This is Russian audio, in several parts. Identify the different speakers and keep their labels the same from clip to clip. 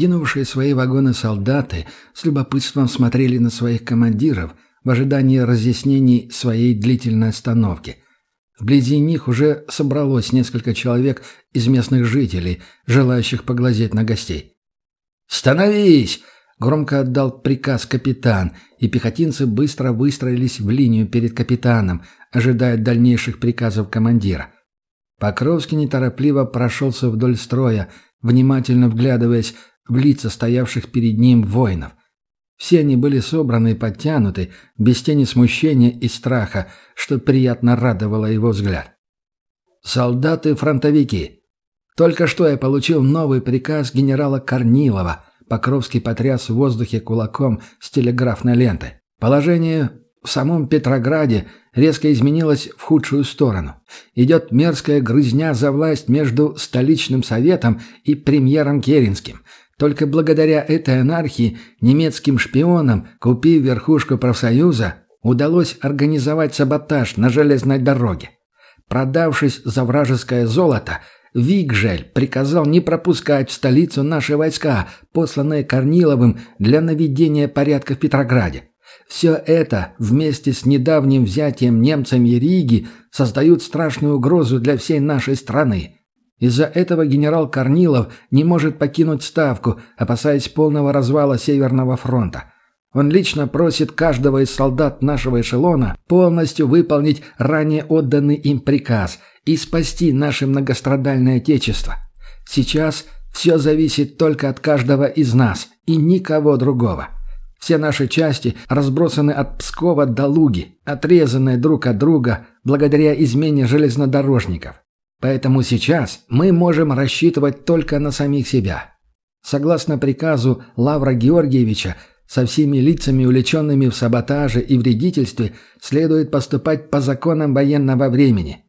Speaker 1: Покинувшие свои вагоны солдаты с любопытством смотрели на своих командиров в ожидании разъяснений своей длительной остановки. Вблизи них уже собралось несколько человек из местных жителей, желающих поглазеть на гостей. «Становись!» — громко отдал приказ капитан, и пехотинцы быстро выстроились в линию перед капитаном, ожидая дальнейших приказов командира. Покровский неторопливо прошелся вдоль строя, внимательно вглядываясь в лица стоявших перед ним воинов. Все они были собраны и подтянуты, без тени смущения и страха, что приятно радовало его взгляд. «Солдаты-фронтовики! Только что я получил новый приказ генерала Корнилова», Покровский потряс в воздухе кулаком с телеграфной ленты. Положение в самом Петрограде резко изменилось в худшую сторону. Идет мерзкая грызня за власть между столичным советом и премьером Керенским. Только благодаря этой анархии немецким шпионам, купив верхушку профсоюза, удалось организовать саботаж на железной дороге. Продавшись за вражеское золото, Вигжель приказал не пропускать в столицу наши войска, посланные Корниловым для наведения порядка в Петрограде. Все это вместе с недавним взятием немцами Риги создают страшную угрозу для всей нашей страны. Из-за этого генерал Корнилов не может покинуть Ставку, опасаясь полного развала Северного фронта. Он лично просит каждого из солдат нашего эшелона полностью выполнить ранее отданный им приказ и спасти наше многострадальное Отечество. Сейчас все зависит только от каждого из нас и никого другого. Все наши части разбросаны от Пскова до Луги, отрезанные друг от друга благодаря измене железнодорожников. Поэтому сейчас мы можем рассчитывать только на самих себя. Согласно приказу Лавра Георгиевича, со всеми лицами, увлеченными в саботаже и вредительстве, следует поступать по законам военного времени.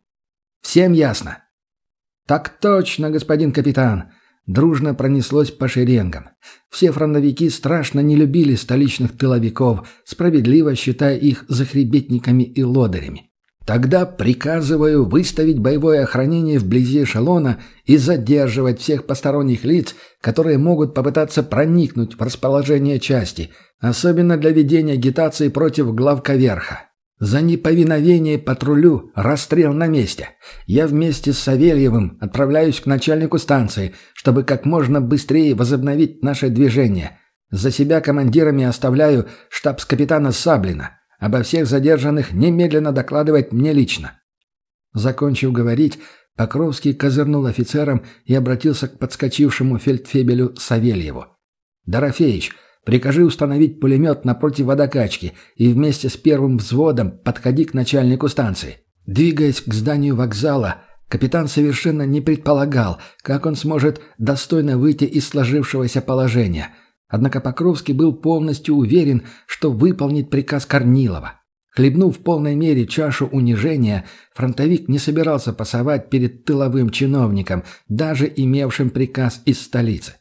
Speaker 1: Всем ясно? Так точно, господин капитан. Дружно пронеслось по шеренгам. Все фронтовики страшно не любили столичных тыловиков, справедливо считая их захребетниками и лодырями. Тогда приказываю выставить боевое охранение вблизи эшелона и задерживать всех посторонних лиц, которые могут попытаться проникнуть в расположение части, особенно для ведения агитации против главковерха. За неповиновение патрулю расстрел на месте. Я вместе с Савельевым отправляюсь к начальнику станции, чтобы как можно быстрее возобновить наше движение. За себя командирами оставляю штабс-капитана Саблина. Обо всех задержанных немедленно докладывать мне лично». Закончив говорить, Покровский козырнул офицерам и обратился к подскочившему фельдфебелю Савельеву. «Дорофеич, прикажи установить пулемет напротив водокачки и вместе с первым взводом подходи к начальнику станции». Двигаясь к зданию вокзала, капитан совершенно не предполагал, как он сможет достойно выйти из сложившегося положения – Однако Покровский был полностью уверен, что выполнит приказ Корнилова. Хлебнув в полной мере чашу унижения, фронтовик не собирался пасовать перед тыловым чиновником, даже имевшим приказ из столицы.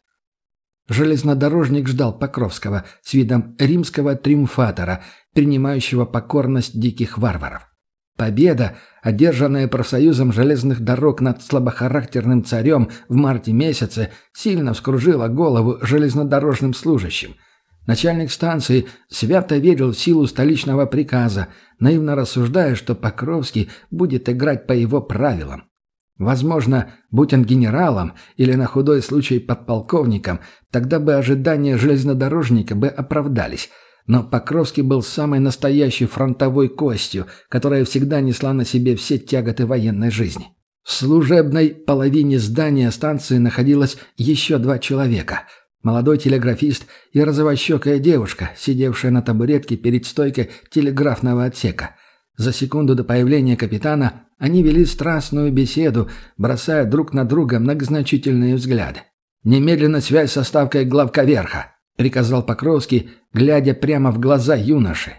Speaker 1: Железнодорожник ждал Покровского с видом римского триумфатора, принимающего покорность диких варваров. Победа, одержанная профсоюзом железных дорог над слабохарактерным царем в марте месяце, сильно вскружила голову железнодорожным служащим. Начальник станции свято верил в силу столичного приказа, наивно рассуждая, что Покровский будет играть по его правилам. Возможно, будь он генералом или на худой случай подполковником, тогда бы ожидания железнодорожника бы оправдались – но Покровский был самой настоящей фронтовой костью, которая всегда несла на себе все тяготы военной жизни. В служебной половине здания станции находилось еще два человека. Молодой телеграфист и розовощекая девушка, сидевшая на табуретке перед стойкой телеграфного отсека. За секунду до появления капитана они вели страстную беседу, бросая друг на друга многозначительные взгляды. «Немедленно связь со ставкой главка верха», — приказал Покровский, глядя прямо в глаза юноши.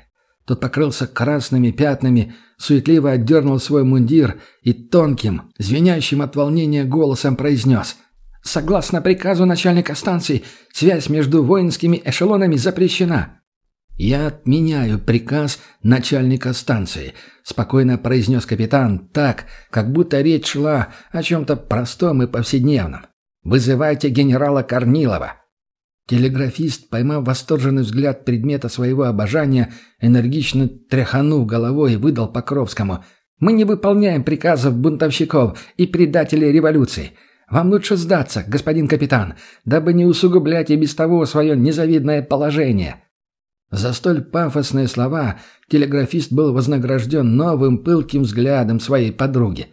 Speaker 1: Тот покрылся красными пятнами, суетливо отдернул свой мундир и тонким, звенящим от волнения голосом произнес «Согласно приказу начальника станции, связь между воинскими эшелонами запрещена». «Я отменяю приказ начальника станции», — спокойно произнес капитан, так, как будто речь шла о чем-то простом и повседневном. «Вызывайте генерала Корнилова». Телеграфист, поймав восторженный взгляд предмета своего обожания, энергично тряханув головой, выдал Покровскому. «Мы не выполняем приказов бунтовщиков и предателей революции. Вам лучше сдаться, господин капитан, дабы не усугублять и без того свое незавидное положение». За столь пафосные слова телеграфист был вознагражден новым пылким взглядом своей подруги.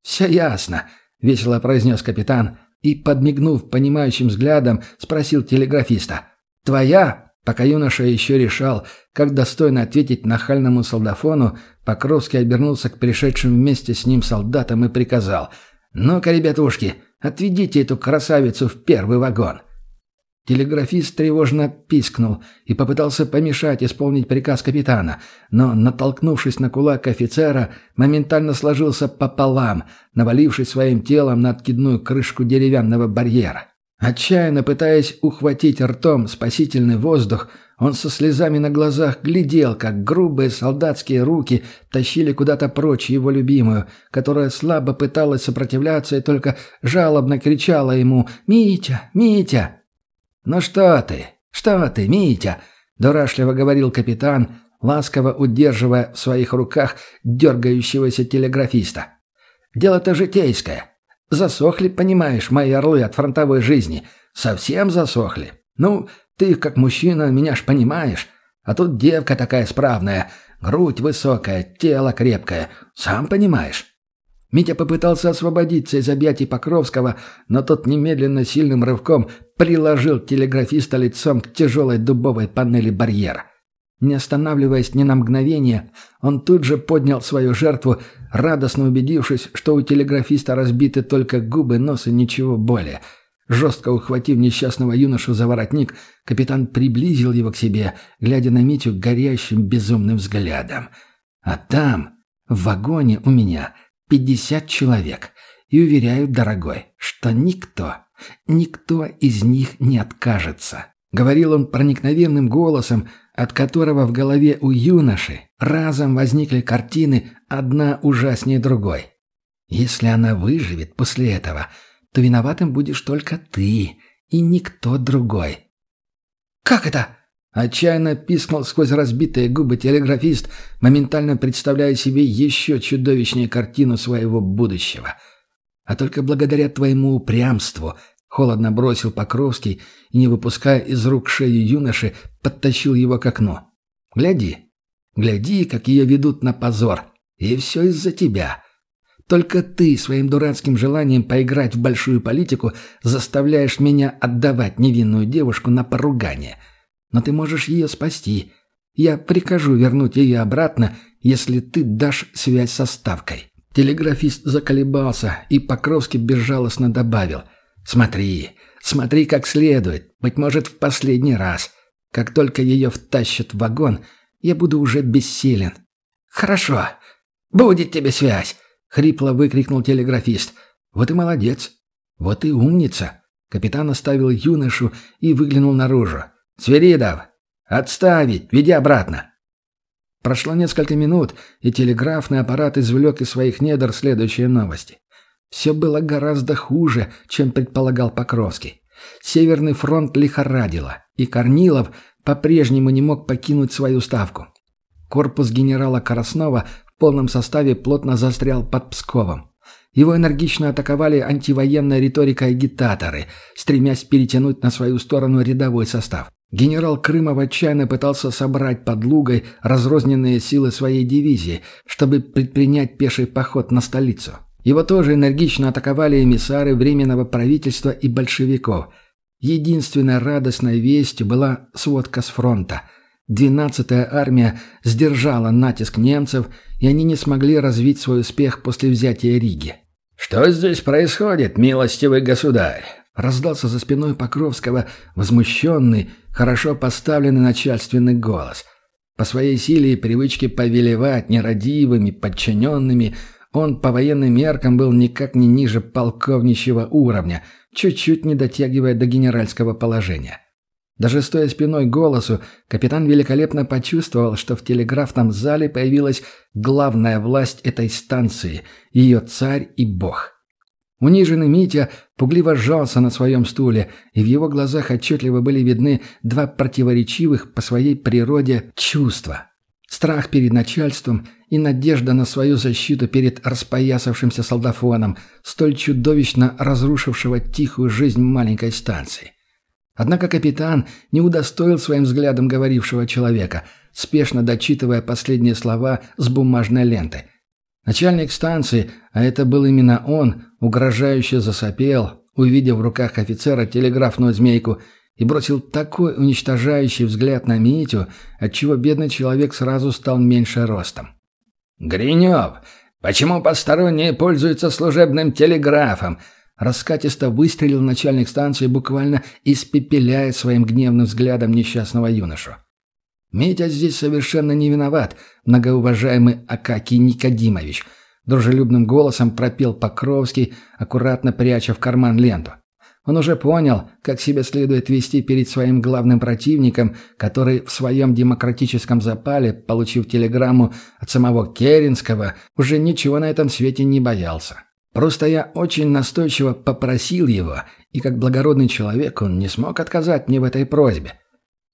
Speaker 1: «Все ясно», — весело произнес капитан, и, подмигнув понимающим взглядом, спросил телеграфиста. «Твоя?» Пока юноша еще решал, как достойно ответить нахальному солдафону, Покровский обернулся к пришедшим вместе с ним солдатам и приказал. «Ну-ка, ребятушки, отведите эту красавицу в первый вагон». Телеграфист тревожно пискнул и попытался помешать исполнить приказ капитана, но, натолкнувшись на кулак офицера, моментально сложился пополам, навалившись своим телом на откидную крышку деревянного барьера. Отчаянно пытаясь ухватить ртом спасительный воздух, он со слезами на глазах глядел, как грубые солдатские руки тащили куда-то прочь его любимую, которая слабо пыталась сопротивляться и только жалобно кричала ему «Митя! Митя!» «Ну что ты? Что ты, Митя?» – дурашливо говорил капитан, ласково удерживая в своих руках дергающегося телеграфиста. «Дело-то житейское. Засохли, понимаешь, мои орлы от фронтовой жизни. Совсем засохли. Ну, ты, как мужчина, меня ж понимаешь. А тут девка такая справная, грудь высокая, тело крепкое. Сам понимаешь». Митя попытался освободиться из объятий Покровского, но тот немедленно сильным рывком приложил телеграфиста лицом к тяжелой дубовой панели барьера. Не останавливаясь ни на мгновение, он тут же поднял свою жертву, радостно убедившись, что у телеграфиста разбиты только губы, нос и ничего более. Жестко ухватив несчастного юношу за воротник, капитан приблизил его к себе, глядя на Митю горящим безумным взглядом. «А там, в вагоне у меня...» Пятьдесят человек. И уверяю, дорогой, что никто, никто из них не откажется. Говорил он проникновенным голосом, от которого в голове у юноши разом возникли картины, одна ужаснее другой. Если она выживет после этого, то виноватым будешь только ты и никто другой. «Как это?» Отчаянно пискнул сквозь разбитые губы телеграфист, моментально представляя себе еще чудовищнее картину своего будущего. А только благодаря твоему упрямству, холодно бросил Покровский и, не выпуская из рук шею юноши, подтащил его к окну. «Гляди, гляди, как ее ведут на позор. И все из-за тебя. Только ты своим дурацким желанием поиграть в большую политику заставляешь меня отдавать невинную девушку на поругание» но ты можешь ее спасти. Я прикажу вернуть ее обратно, если ты дашь связь со Ставкой». Телеграфист заколебался и Покровский безжалостно добавил. «Смотри, смотри как следует, быть может, в последний раз. Как только ее втащат в вагон, я буду уже бессилен». «Хорошо, будет тебе связь!» — хрипло выкрикнул телеграфист. «Вот и молодец, вот и умница!» Капитан оставил юношу и выглянул наружу. «Свиридов! Отставить! Веди обратно!» Прошло несколько минут, и телеграфный аппарат извлек из своих недр следующие новости. Все было гораздо хуже, чем предполагал Покровский. Северный фронт лихорадило, и Корнилов по-прежнему не мог покинуть свою ставку. Корпус генерала Краснова в полном составе плотно застрял под Псковом. Его энергично атаковали антивоенная риторика агитаторы, стремясь перетянуть на свою сторону рядовой состав. Генерал Крымов отчаянно пытался собрать под Лугой разрозненные силы своей дивизии, чтобы предпринять пеший поход на столицу. Его тоже энергично атаковали эмиссары Временного правительства и большевиков. Единственной радостной вестью была сводка с фронта. 12-я армия сдержала натиск немцев, и они не смогли развить свой успех после взятия Риги.
Speaker 2: «Что здесь происходит, милостивый государь?»
Speaker 1: Раздался за спиной Покровского возмущенный, хорошо поставленный начальственный голос. По своей силе и привычке повелевать нерадивыми, подчиненными, он по военным меркам был никак не ниже полковничьего уровня, чуть-чуть не дотягивая до генеральского положения. Даже стоя спиной голосу, капитан великолепно почувствовал, что в телеграфном зале появилась главная власть этой станции, ее царь и бог. Униженный Митя пугливо сжался на своем стуле, и в его глазах отчетливо были видны два противоречивых по своей природе чувства. Страх перед начальством и надежда на свою защиту перед распоясавшимся солдафоном, столь чудовищно разрушившего тихую жизнь маленькой станции. Однако капитан не удостоил своим взглядом говорившего человека, спешно дочитывая последние слова с бумажной ленты. Начальник станции, а это был именно он, угрожающе засопел, увидев в руках офицера телеграфную змейку, и бросил такой уничтожающий взгляд на Митю, отчего бедный человек сразу стал меньше ростом.
Speaker 2: «Гринев, почему посторонние пользуются служебным телеграфом?»
Speaker 1: Раскатисто выстрелил начальник станции, буквально испепеляя своим гневным взглядом несчастного юношу. «Митя здесь совершенно не виноват, многоуважаемый Акакий Никодимович», дружелюбным голосом пропел Покровский, аккуратно пряча в карман ленту. Он уже понял, как себя следует вести перед своим главным противником, который в своем демократическом запале, получив телеграмму от самого Керенского, уже ничего на этом свете не боялся. Просто я очень настойчиво попросил его, и как благородный человек он не смог отказать мне в этой просьбе.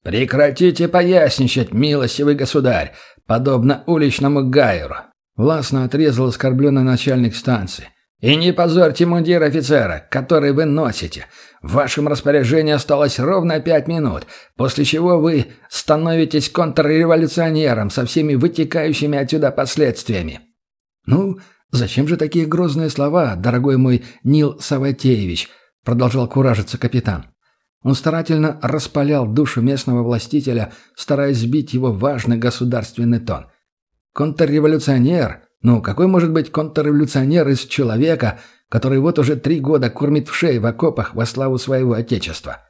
Speaker 2: «Прекратите поясничать, милостивый государь, подобно уличному гайеру!»
Speaker 1: Властно отрезал оскорбленный начальник станции.
Speaker 2: «И не позорьте мундир офицера, который вы носите. В вашем распоряжении осталось ровно пять минут, после чего вы становитесь контрреволюционером со всеми вытекающими отсюда последствиями».
Speaker 1: «Ну, «Зачем же такие грозные слова, дорогой мой Нил Саватеевич?» — продолжал куражиться капитан. Он старательно распалял душу местного властителя, стараясь сбить его важный государственный тон. «Контрреволюционер? Ну, какой может быть контрреволюционер из человека, который вот уже три года кормит в шее в окопах во славу своего отечества?»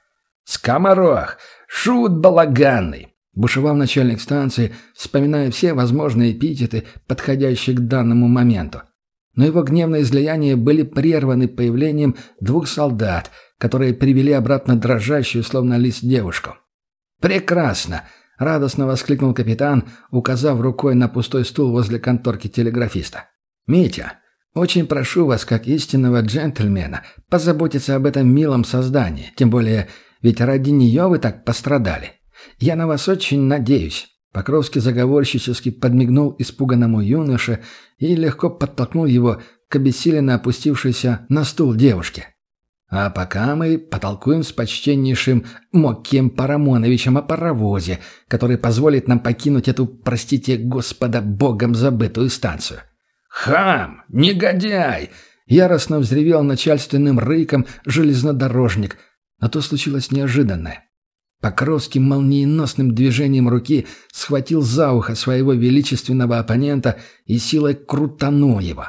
Speaker 2: «Скоморох! Шут балаганный!»
Speaker 1: Бушевал начальник станции, вспоминая все возможные эпитеты, подходящие к данному моменту но его гневные излияния были прерваны появлением двух солдат, которые привели обратно дрожащую, словно лист девушку. «Прекрасно!» — радостно воскликнул капитан, указав рукой на пустой стул возле конторки телеграфиста. «Митя, очень прошу вас, как истинного джентльмена, позаботиться об этом милом создании, тем более ведь ради нее вы так пострадали. Я на вас очень надеюсь. Покровский заговорщически подмигнул испуганному юноше и легко подтолкнул его к обессиленно опустившейся на стул девушке. А пока мы потолкуем с почтеннейшим Моккием Парамоновичем о паровозе, который позволит нам покинуть эту, простите господа, богом забытую станцию.
Speaker 2: «Хам! Негодяй!»
Speaker 1: — яростно взревел начальственным рыком железнодорожник. А то случилось неожиданное. Покровский молниеносным движением руки схватил за ухо своего величественного оппонента и силой крутанул его.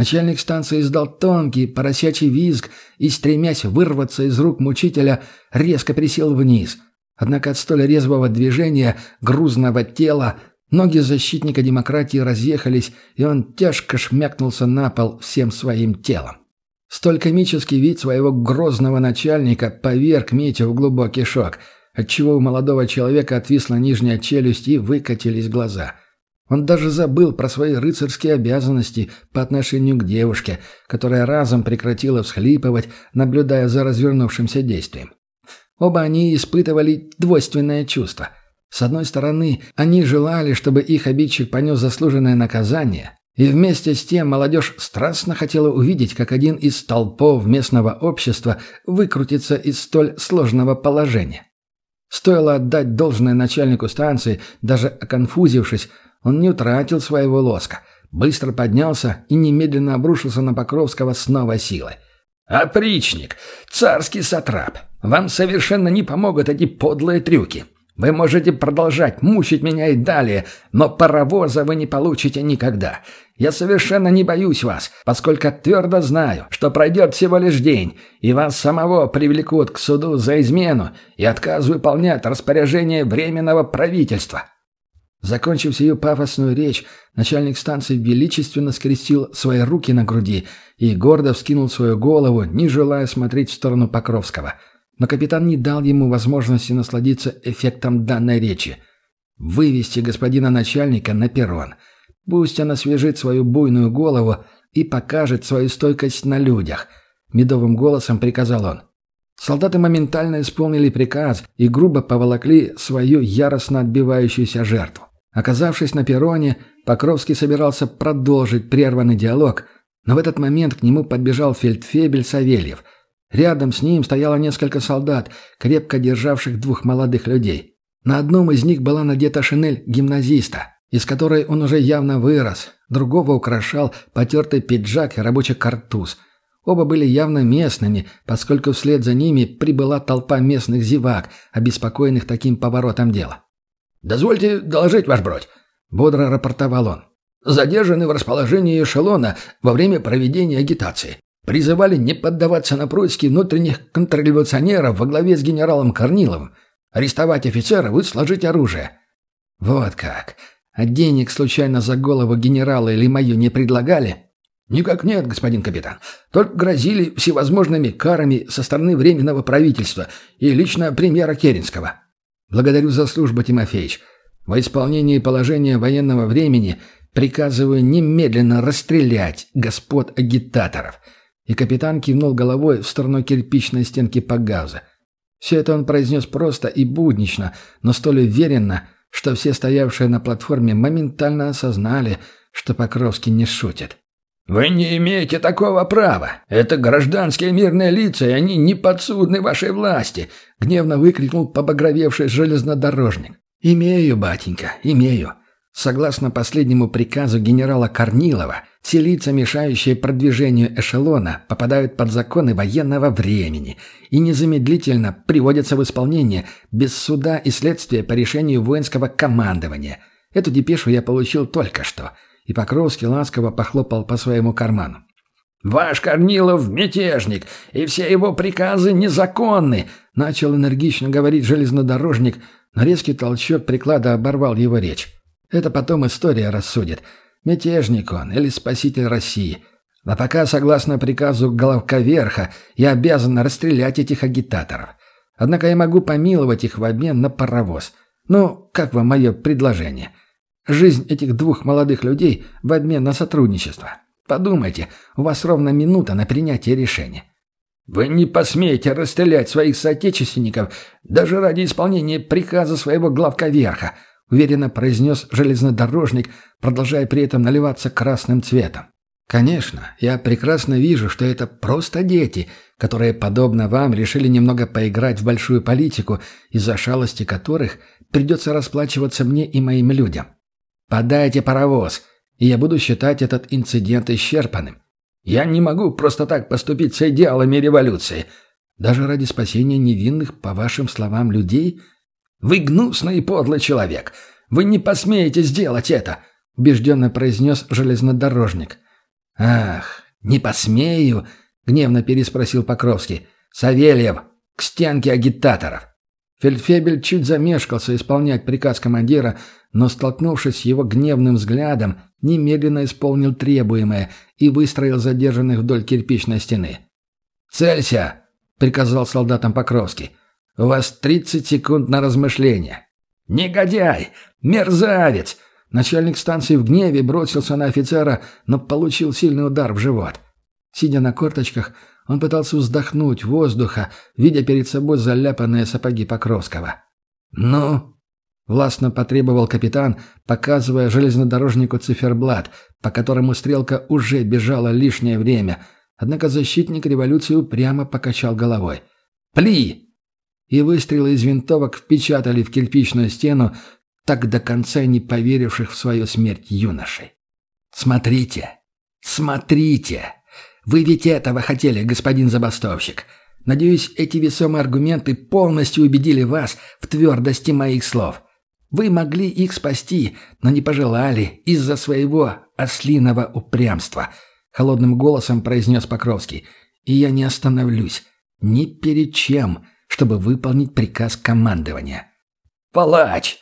Speaker 1: Начальник станции издал тонкий поросячий визг и, стремясь вырваться из рук мучителя, резко присел вниз. Однако от столь резвого движения грузного тела ноги защитника демократии разъехались, и он тяжко шмякнулся на пол всем своим телом. Столь комический вид своего грозного начальника поверг Митю в глубокий шок – отчего у молодого человека отвисла нижняя челюсть и выкатились глаза. Он даже забыл про свои рыцарские обязанности по отношению к девушке, которая разом прекратила всхлипывать, наблюдая за развернувшимся действием. Оба они испытывали двойственное чувство. С одной стороны, они желали, чтобы их обидчик понес заслуженное наказание, и вместе с тем молодежь страстно хотела увидеть, как один из столпов местного общества выкрутится из столь сложного положения. Стоило отдать должное начальнику станции, даже оконфузившись, он не утратил своего лоска. Быстро поднялся и немедленно обрушился на Покровского с новой силой.
Speaker 2: «Опричник! Царский сатрап! Вам совершенно не помогут эти подлые трюки!» Вы можете продолжать мучить меня и далее, но паровоза вы не получите никогда. Я совершенно не боюсь вас, поскольку твердо знаю, что пройдет всего лишь день, и вас самого привлекут к суду за измену и отказ выполнять распоряжение Временного правительства».
Speaker 1: Закончив сию пафосную речь, начальник станции величественно скрестил свои руки на груди и гордо вскинул свою голову, не желая смотреть в сторону Покровского – но капитан не дал ему возможности насладиться эффектом данной речи. Вывести господина начальника на перрон. Пусть он освежит свою буйную голову и покажет свою стойкость на людях –— медовым голосом приказал он. Солдаты моментально исполнили приказ и грубо поволокли свою яростно отбивающуюся жертву. Оказавшись на перроне, Покровский собирался продолжить прерванный диалог, но в этот момент к нему подбежал фельдфебель Савельев. Рядом с ним стояло несколько солдат, крепко державших двух молодых людей. На одном из них была надета шинель гимназиста, из которой он уже явно вырос, другого украшал потертый пиджак и рабочий картуз – Оба были явно местными, поскольку вслед за ними прибыла толпа местных зевак, обеспокоенных таким поворотом дела.
Speaker 2: «Дозвольте доложить, ваш бродь», — бодро рапортовал он. «Задержаны в расположении эшелона во время проведения агитации. Призывали не поддаваться на происки внутренних контрреволюционеров во главе с генералом Корниловым, арестовать офицеров и сложить оружие».
Speaker 1: «Вот как. А денег случайно за голову генерала или мою не предлагали?»
Speaker 2: «Никак нет, господин капитан. Только грозили всевозможными карами со стороны Временного правительства и лично премьера Керенского».
Speaker 1: «Благодарю за службу, Тимофеевич. Во исполнении положения военного времени приказываю немедленно расстрелять господ агитаторов». И капитан кивнул головой в сторону кирпичной стенки Пагауза. Все это он произнес просто и буднично, но столь уверенно, что все стоявшие на платформе моментально осознали, что Покровский не шутит.
Speaker 2: «Вы не имеете такого права. Это гражданские мирные лица, и они не подсудны вашей власти», — гневно выкрикнул побагровевший железнодорожник.
Speaker 1: «Имею, батенька, имею. Согласно последнему приказу генерала Корнилова, все лица, мешающие продвижению эшелона, попадают под законы военного времени и незамедлительно приводятся в исполнение без суда и следствия по решению воинского командования. Эту депешу я получил только что» и Покровский ласково похлопал по своему карману.
Speaker 2: «Ваш Корнилов – мятежник, и все его приказы незаконны», – начал энергично говорить железнодорожник, но резкий толчок приклада оборвал его речь. Это потом история рассудит. Мятежник он или спаситель России. А пока, согласно приказу Головковерха, я обязан расстрелять этих агитаторов. Однако я могу помиловать их в обмен на паровоз. Ну, как вам мое предложение?» Жизнь этих двух молодых людей в обмен на сотрудничество. Подумайте, у вас ровно минута на принятие решения. Вы не посмеете расстрелять своих соотечественников даже ради исполнения приказа своего главковерха, уверенно произнес железнодорожник, продолжая при этом наливаться красным цветом. Конечно, я прекрасно вижу, что это просто дети, которые, подобно вам, решили немного поиграть в большую политику, из-за шалости которых придется расплачиваться мне и моим людям. Подайте паровоз, и я буду считать этот инцидент исчерпанным. Я не могу просто так поступить с идеалами революции. Даже ради спасения невинных, по вашим словам, людей? Вы гнусный и подлый человек. Вы не посмеете сделать это, убежденно произнес железнодорожник. Ах, не посмею, гневно переспросил Покровский. Савельев, к стенке агитаторов. Фельдфебель чуть замешкался исполнять приказ командира, но, столкнувшись с его гневным взглядом, немедленно исполнил требуемое и выстроил задержанных вдоль кирпичной стены. «Целься!» — приказал солдатам Покровский. «У вас тридцать секунд на размышление». «Негодяй! Мерзавец!» Начальник станции в гневе бросился на офицера, но получил сильный удар в живот. Сидя на корточках, он пытался вздохнуть воздуха, видя перед собой заляпанные сапоги Покровского. «Ну?» — властно потребовал капитан, показывая железнодорожнику циферблат, по которому стрелка уже бежала лишнее время, однако защитник революции упрямо покачал головой. «Пли!» И выстрелы из винтовок впечатали в кирпичную стену, так до конца не поверивших в свою смерть юношей. «Смотрите! Смотрите!» Вы ведь этого хотели, господин забастовщик. Надеюсь, эти весомые аргументы полностью убедили вас в твердости моих слов. Вы могли их спасти, но не пожелали из-за своего ослиного упрямства», — холодным голосом произнес Покровский. «И я не остановлюсь ни перед чем, чтобы выполнить приказ командования». «Палач!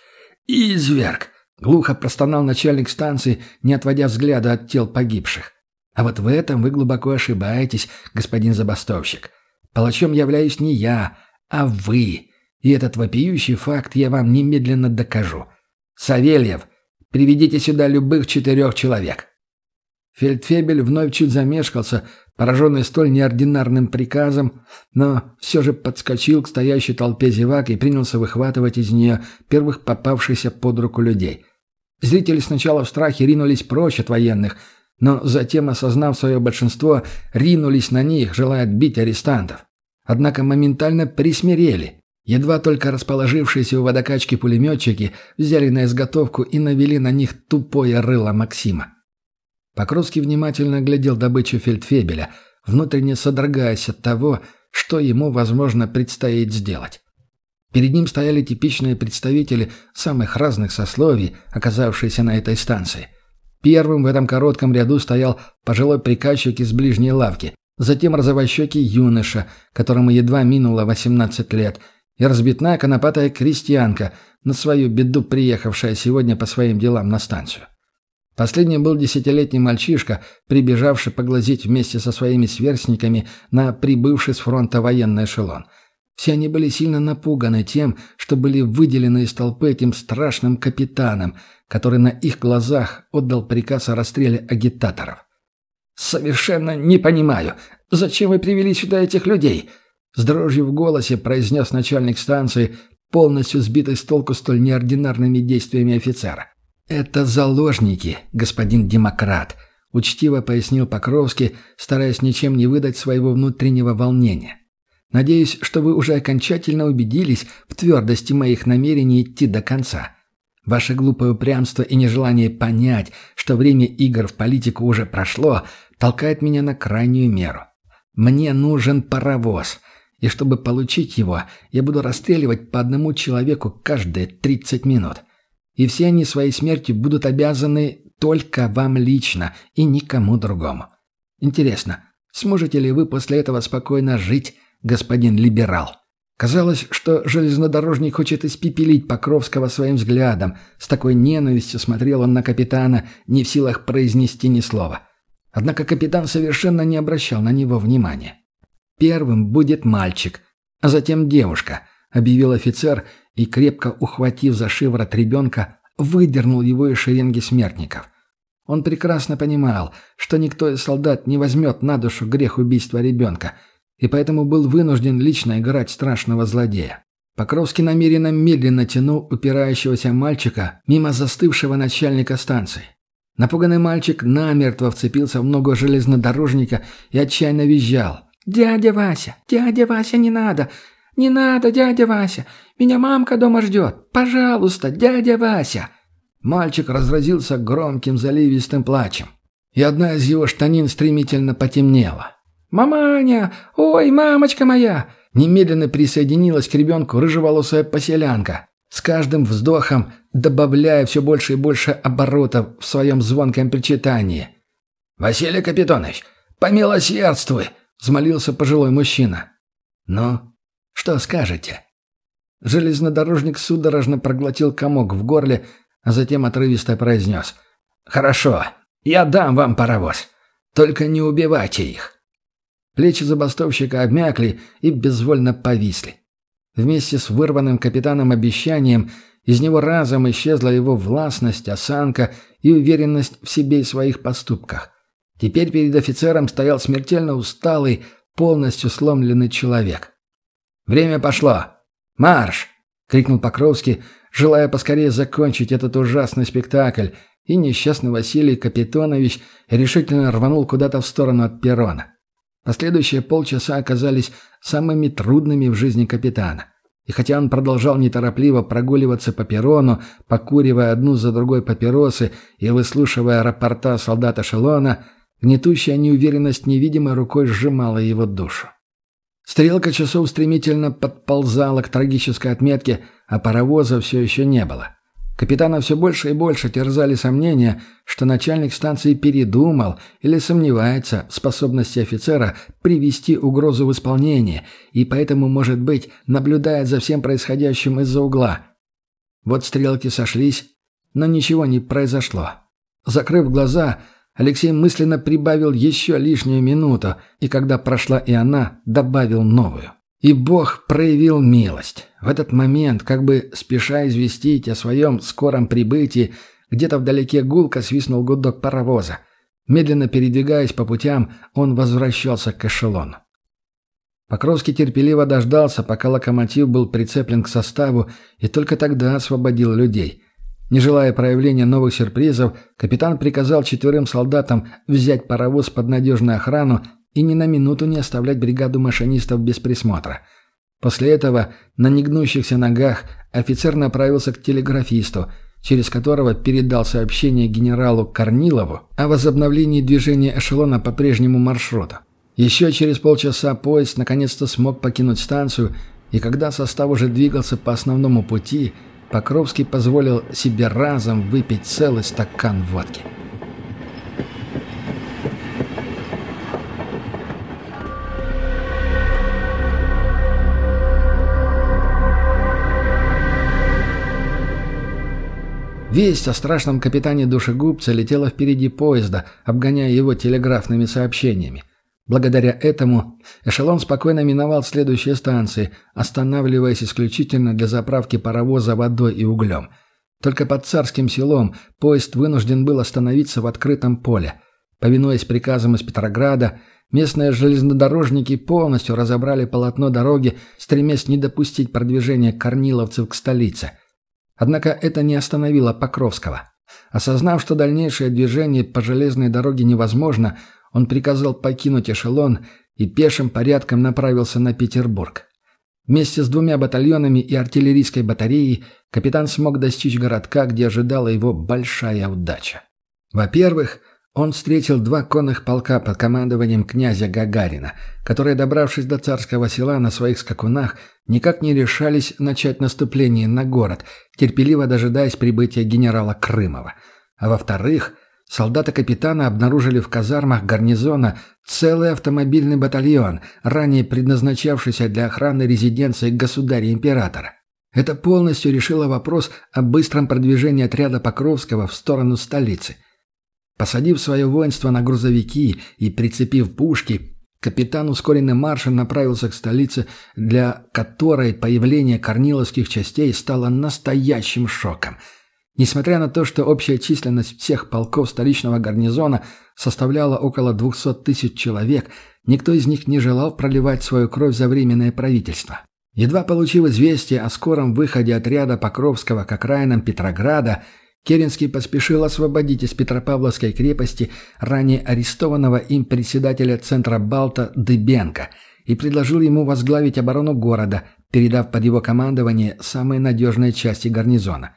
Speaker 2: Изверг!»
Speaker 1: — глухо простонал начальник станции, не отводя взгляда от тел погибших. А вот в этом вы глубоко ошибаетесь, господин забастовщик. Палачом являюсь не я, а вы. И этот вопиющий факт я вам немедленно докажу. Савельев, приведите сюда любых четырех человек. Фельдфебель вновь чуть замешкался, пораженный столь неординарным приказом, но все же подскочил к стоящей толпе зевак и принялся выхватывать из нее первых попавшихся под руку людей. Зрители сначала в страхе ринулись прочь от военных, но затем, осознав свое большинство, ринулись на них, желая отбить арестантов. Однако моментально присмирели. Едва только расположившиеся у водокачки пулеметчики взяли на изготовку и навели на них тупое рыло Максима. Покровский внимательно глядел добычу фельдфебеля, внутренне содрогаясь от того, что ему, возможно, предстоит сделать. Перед ним стояли типичные представители самых разных сословий, оказавшиеся на этой станции. Первым в этом коротком ряду стоял пожилой приказчик из ближней лавки, затем розовощекий юноша, которому едва минуло 18 лет, и разбитная конопатая крестьянка, на свою беду приехавшая сегодня по своим делам на станцию. Последний был десятилетний мальчишка, прибежавший поглазеть вместе со своими сверстниками на прибывший с фронта военный эшелон. Все они были сильно напуганы тем, что были выделены из толпы этим страшным капитаном, который на их глазах отдал приказ о расстреле агитаторов. «Совершенно не понимаю, зачем вы привели сюда этих людей?» С дрожью в голосе произнес начальник станции, полностью сбитый с толку столь неординарными действиями офицера. «Это заложники, господин демократ», — учтиво пояснил Покровский, стараясь ничем не выдать своего внутреннего волнения. «Надеюсь, что вы уже окончательно убедились в твердости моих намерений идти до конца. Ваше глупое упрямство и нежелание понять, что время игр в политику уже прошло, толкает меня на крайнюю меру. Мне нужен паровоз, и чтобы получить его, я буду расстреливать по одному человеку каждые 30 минут и все они своей смертью будут обязаны только вам лично и никому другому. Интересно, сможете ли вы после этого спокойно жить, господин либерал? Казалось, что железнодорожник хочет испепелить Покровского своим взглядом. С такой ненавистью смотрел он на капитана, не в силах произнести ни слова. Однако капитан совершенно не обращал на него внимания. «Первым будет мальчик, а затем девушка», — объявил офицер и, крепко ухватив за шиворот ребенка, выдернул его из шеренги смертников. Он прекрасно понимал, что никто из солдат не возьмет на душу грех убийства ребенка, и поэтому был вынужден лично играть страшного злодея. Покровский намеренно медленно тянул упирающегося мальчика мимо застывшего начальника станции. Напуганный мальчик намертво вцепился в ногу железнодорожника и отчаянно визжал. «Дядя Вася! Дядя Вася, не надо! «Не надо, дядя Вася! Меня мамка дома ждет! Пожалуйста, дядя Вася!» Мальчик разразился громким заливистым плачем, и одна из его штанин стремительно потемнела. «Маманя! Ой, мамочка моя!» Немедленно присоединилась к ребенку рыжеволосая поселянка, с каждым вздохом добавляя все больше и больше оборотов в своем звонком причитании. «Василий Капитонович, помилосердствуй!» — взмолился пожилой мужчина. «Ну, что скажете?» Железнодорожник судорожно проглотил комок в горле, а затем отрывисто произнес. «Хорошо, я дам вам паровоз. Только не убивайте их». Плечи забастовщика обмякли и безвольно повисли. Вместе с вырванным капитаном обещанием из него разом исчезла его властность, осанка и уверенность в себе и своих поступках. Теперь перед офицером стоял смертельно усталый, полностью сломленный человек. «Время пошло! Марш!» — крикнул Покровский, желая поскорее закончить этот ужасный спектакль, и несчастный Василий Капитонович решительно рванул куда-то в сторону от перрона. Последующие полчаса оказались самыми трудными в жизни капитана. И хотя он продолжал неторопливо прогуливаться по перрону, покуривая одну за другой папиросы и выслушивая рапорта солдата Шелона, гнетущая неуверенность невидимой рукой сжимала его душу. Стрелка часов стремительно подползала к трагической отметке, а паровоза все еще не было. Капитана все больше и больше терзали сомнения, что начальник станции передумал или сомневается в способности офицера привести угрозу в исполнение и поэтому, может быть, наблюдает за всем происходящим из-за угла. Вот стрелки сошлись, но ничего не произошло. Закрыв глаза, Алексей мысленно прибавил еще лишнюю минуту, и когда прошла и она, добавил новую. И Бог проявил милость. В этот момент, как бы спеша известить о своем скором прибытии, где-то вдалеке гулко свистнул гудок паровоза. Медленно передвигаясь по путям, он возвращался к эшелону. Покровский терпеливо дождался, пока локомотив был прицеплен к составу, и только тогда освободил людей. Не желая проявления новых сюрпризов, капитан приказал четверым солдатам взять паровоз под надежную охрану и ни на минуту не оставлять бригаду машинистов без присмотра. После этого на негнущихся ногах офицер направился к телеграфисту, через которого передал сообщение генералу Корнилову о возобновлении движения эшелона по прежнему маршруту. Еще через полчаса поезд наконец-то смог покинуть станцию, и когда состав уже двигался по основному пути, Покровский позволил себе разом выпить целый стакан водки. Весть о страшном капитане душегубца летела впереди поезда, обгоняя его телеграфными сообщениями. Благодаря этому эшелон спокойно миновал следующие станции, останавливаясь исключительно для заправки паровоза водой и углем. Только под царским селом поезд вынужден был остановиться в открытом поле. Повинуясь приказам из Петрограда, местные железнодорожники полностью разобрали полотно дороги, стремясь не допустить продвижения корниловцев к столице. Однако это не остановило Покровского. Осознав, что дальнейшее движение по железной дороге невозможно, он приказал покинуть эшелон и пешим порядком направился на Петербург. Вместе с двумя батальонами и артиллерийской батареей капитан смог достичь городка, где ожидала его большая удача. Во-первых, он встретил два конных полка под командованием князя Гагарина, которые, добравшись до царского села на своих скакунах, никак не решались начать наступление на город, терпеливо дожидаясь прибытия генерала Крымова. А во-вторых, Солдаты капитана обнаружили в казармах гарнизона целый автомобильный батальон, ранее предназначавшийся для охраны резиденции государя-императора. Это полностью решило вопрос о быстром продвижении отряда Покровского в сторону столицы. Посадив свое воинство на грузовики и прицепив пушки, капитан ускоренным маршем направился к столице, для которой появление корниловских частей стало настоящим шоком – Несмотря на то, что общая численность всех полков столичного гарнизона составляла около 200 тысяч человек, никто из них не желал проливать свою кровь за временное правительство. Едва получив известие о скором выходе отряда Покровского к окраинам Петрограда, Керенский поспешил освободить из Петропавловской крепости ранее арестованного им председателя Центра Балта Дыбенко и предложил ему возглавить оборону города, передав под его командование самые надежные части гарнизона.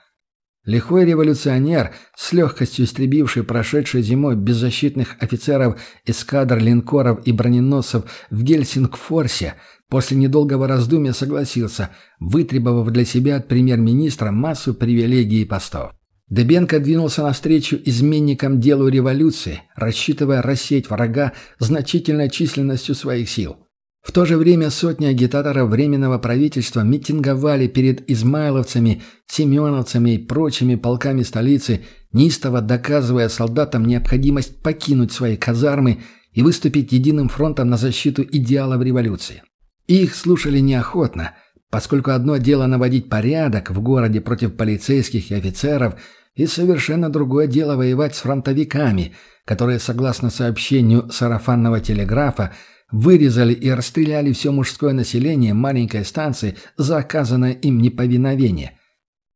Speaker 1: Лихой революционер, с легкостью истребивший прошедшей зимой беззащитных офицеров эскадр линкоров и броненосцев в Гельсингфорсе, после недолгого раздумья согласился, вытребовав для себя от премьер-министра массу привилегий и постов. Дебенко двинулся навстречу изменникам делу революции, рассчитывая рассеять врага значительной численностью своих сил. В то же время сотни агитаторов Временного правительства митинговали перед измайловцами, семеновцами и прочими полками столицы, неистово доказывая солдатам необходимость покинуть свои казармы и выступить единым фронтом на защиту идеалов революции. Их слушали неохотно, поскольку одно дело наводить порядок в городе против полицейских и офицеров, и совершенно другое дело воевать с фронтовиками, которые, согласно сообщению сарафанного телеграфа, Вырезали и расстреляли все мужское население маленькой станции за оказанное им неповиновение.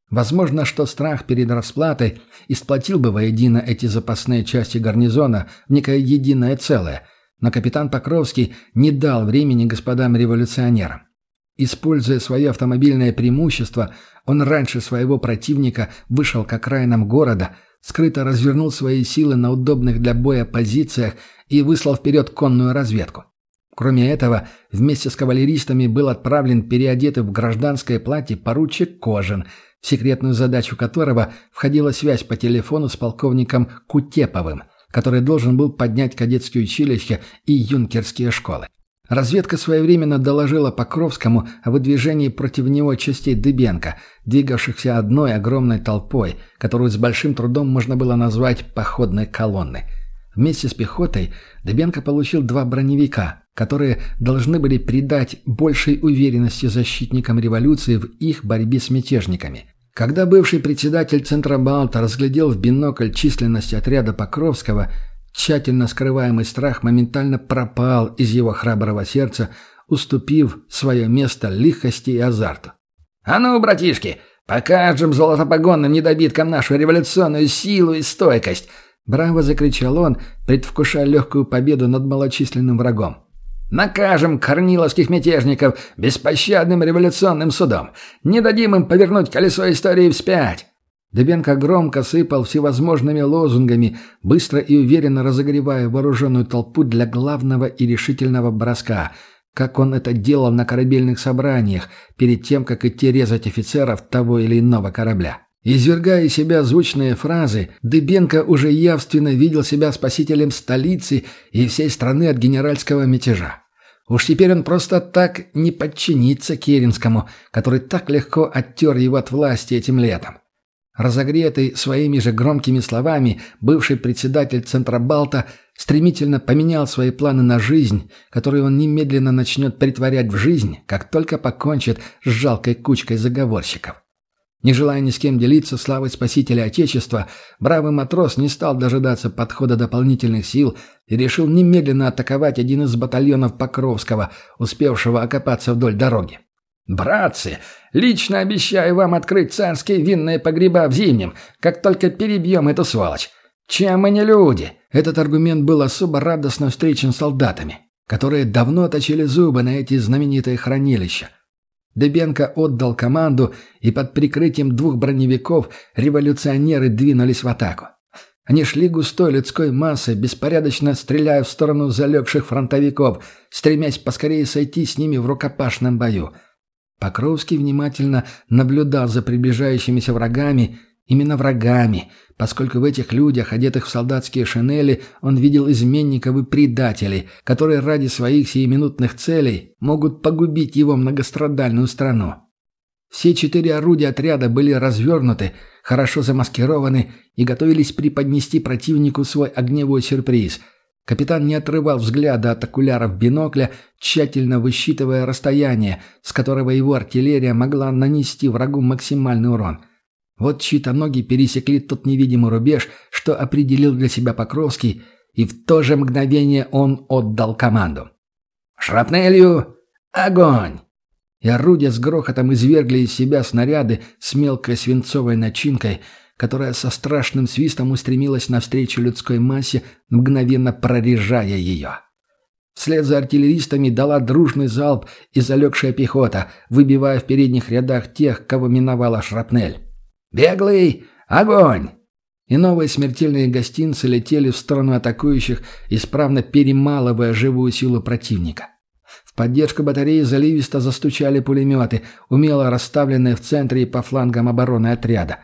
Speaker 1: Возможно, что страх перед расплатой исплатил бы воедино эти запасные части гарнизона в некое единое целое, но капитан Покровский не дал времени господам революционерам. Используя свое автомобильное преимущество, он раньше своего противника вышел к окраинам города, скрыто развернул свои силы на удобных для боя позициях и выслал вперед конную разведку. Кроме этого, вместе с кавалеристами был отправлен переодетый в гражданское платье поручик Кожин, в секретную задачу которого входила связь по телефону с полковником Кутеповым, который должен был поднять кадетские училища и юнкерские школы. Разведка своевременно доложила Покровскому о выдвижении против него частей Дыбенко, двигавшихся одной огромной толпой, которую с большим трудом можно было назвать походной колонной. Вместе с пехотой Дыбенко получил два броневика, которые должны были придать большей уверенности защитникам революции в их борьбе с мятежниками. Когда бывший председатель Центробалта разглядел в бинокль численность отряда Покровского, Тщательно скрываемый страх моментально пропал из его храброго сердца, уступив свое место лихости и азарту.
Speaker 2: «А ну, братишки, покажем золотопогонным недобиткам нашу революционную силу и стойкость!»
Speaker 1: Браво закричал он, предвкушая легкую победу над малочисленным врагом.
Speaker 2: «Накажем корниловских мятежников беспощадным революционным судом! Не дадим им повернуть колесо истории вспять!»
Speaker 1: Дебенко громко сыпал всевозможными лозунгами, быстро и уверенно разогревая вооруженную толпу для главного и решительного броска, как он это делал на корабельных собраниях, перед тем, как идти резать офицеров того или иного корабля. Извергая из себя звучные фразы, Дыбенко уже явственно видел себя спасителем столицы и всей страны от генеральского мятежа. Уж теперь он просто так не подчинится Керенскому, который так легко оттер его от власти этим летом. Разогретый своими же громкими словами, бывший председатель Центробалта стремительно поменял свои планы на жизнь, которую он немедленно начнет притворять в жизнь, как только покончит с жалкой кучкой заговорщиков. Не желая ни с кем делиться славой спасителя Отечества, бравый матрос не стал дожидаться подхода дополнительных сил и решил немедленно атаковать один из батальонов Покровского, успевшего окопаться вдоль дороги.
Speaker 2: «Братцы, лично обещаю вам открыть царские винные погреба в зимнем, как только перебьем эту сволочь. Чем мы не люди?»
Speaker 1: Этот аргумент был особо радостно встречен солдатами, которые давно точили зубы на эти знаменитые хранилища. Дебенко отдал команду, и под прикрытием двух броневиков революционеры двинулись в атаку. Они шли густой людской массой, беспорядочно стреляя в сторону залегших фронтовиков, стремясь поскорее сойти с ними в рукопашном бою. Покровский внимательно наблюдал за приближающимися врагами Именно врагами, поскольку в этих людях, одетых в солдатские шинели, он видел изменников и предателей, которые ради своих сиюминутных целей могут погубить его многострадальную страну. Все четыре орудия отряда были развернуты, хорошо замаскированы и готовились преподнести противнику свой огневой сюрприз. Капитан не отрывал взгляда от окуляров бинокля, тщательно высчитывая расстояние, с которого его артиллерия могла нанести врагу максимальный урон – вот чьи-то ноги пересекли тот невидимый рубеж, что определил для себя Покровский, и в то же мгновение он отдал команду. «Шрапнелью! Огонь!» И орудия с грохотом извергли из себя снаряды с мелкой свинцовой начинкой, которая со страшным свистом устремилась навстречу людской массе, мгновенно прорежая ее. Вслед за артиллеристами дала дружный залп и залегшая пехота, выбивая в передних рядах тех, кого миновала шрапнель. «Беглый! Огонь!» И новые смертельные гостинцы летели в сторону атакующих, исправно перемалывая живую силу противника. В поддержку батареи заливисто застучали пулеметы, умело расставленные в центре и по флангам обороны отряда.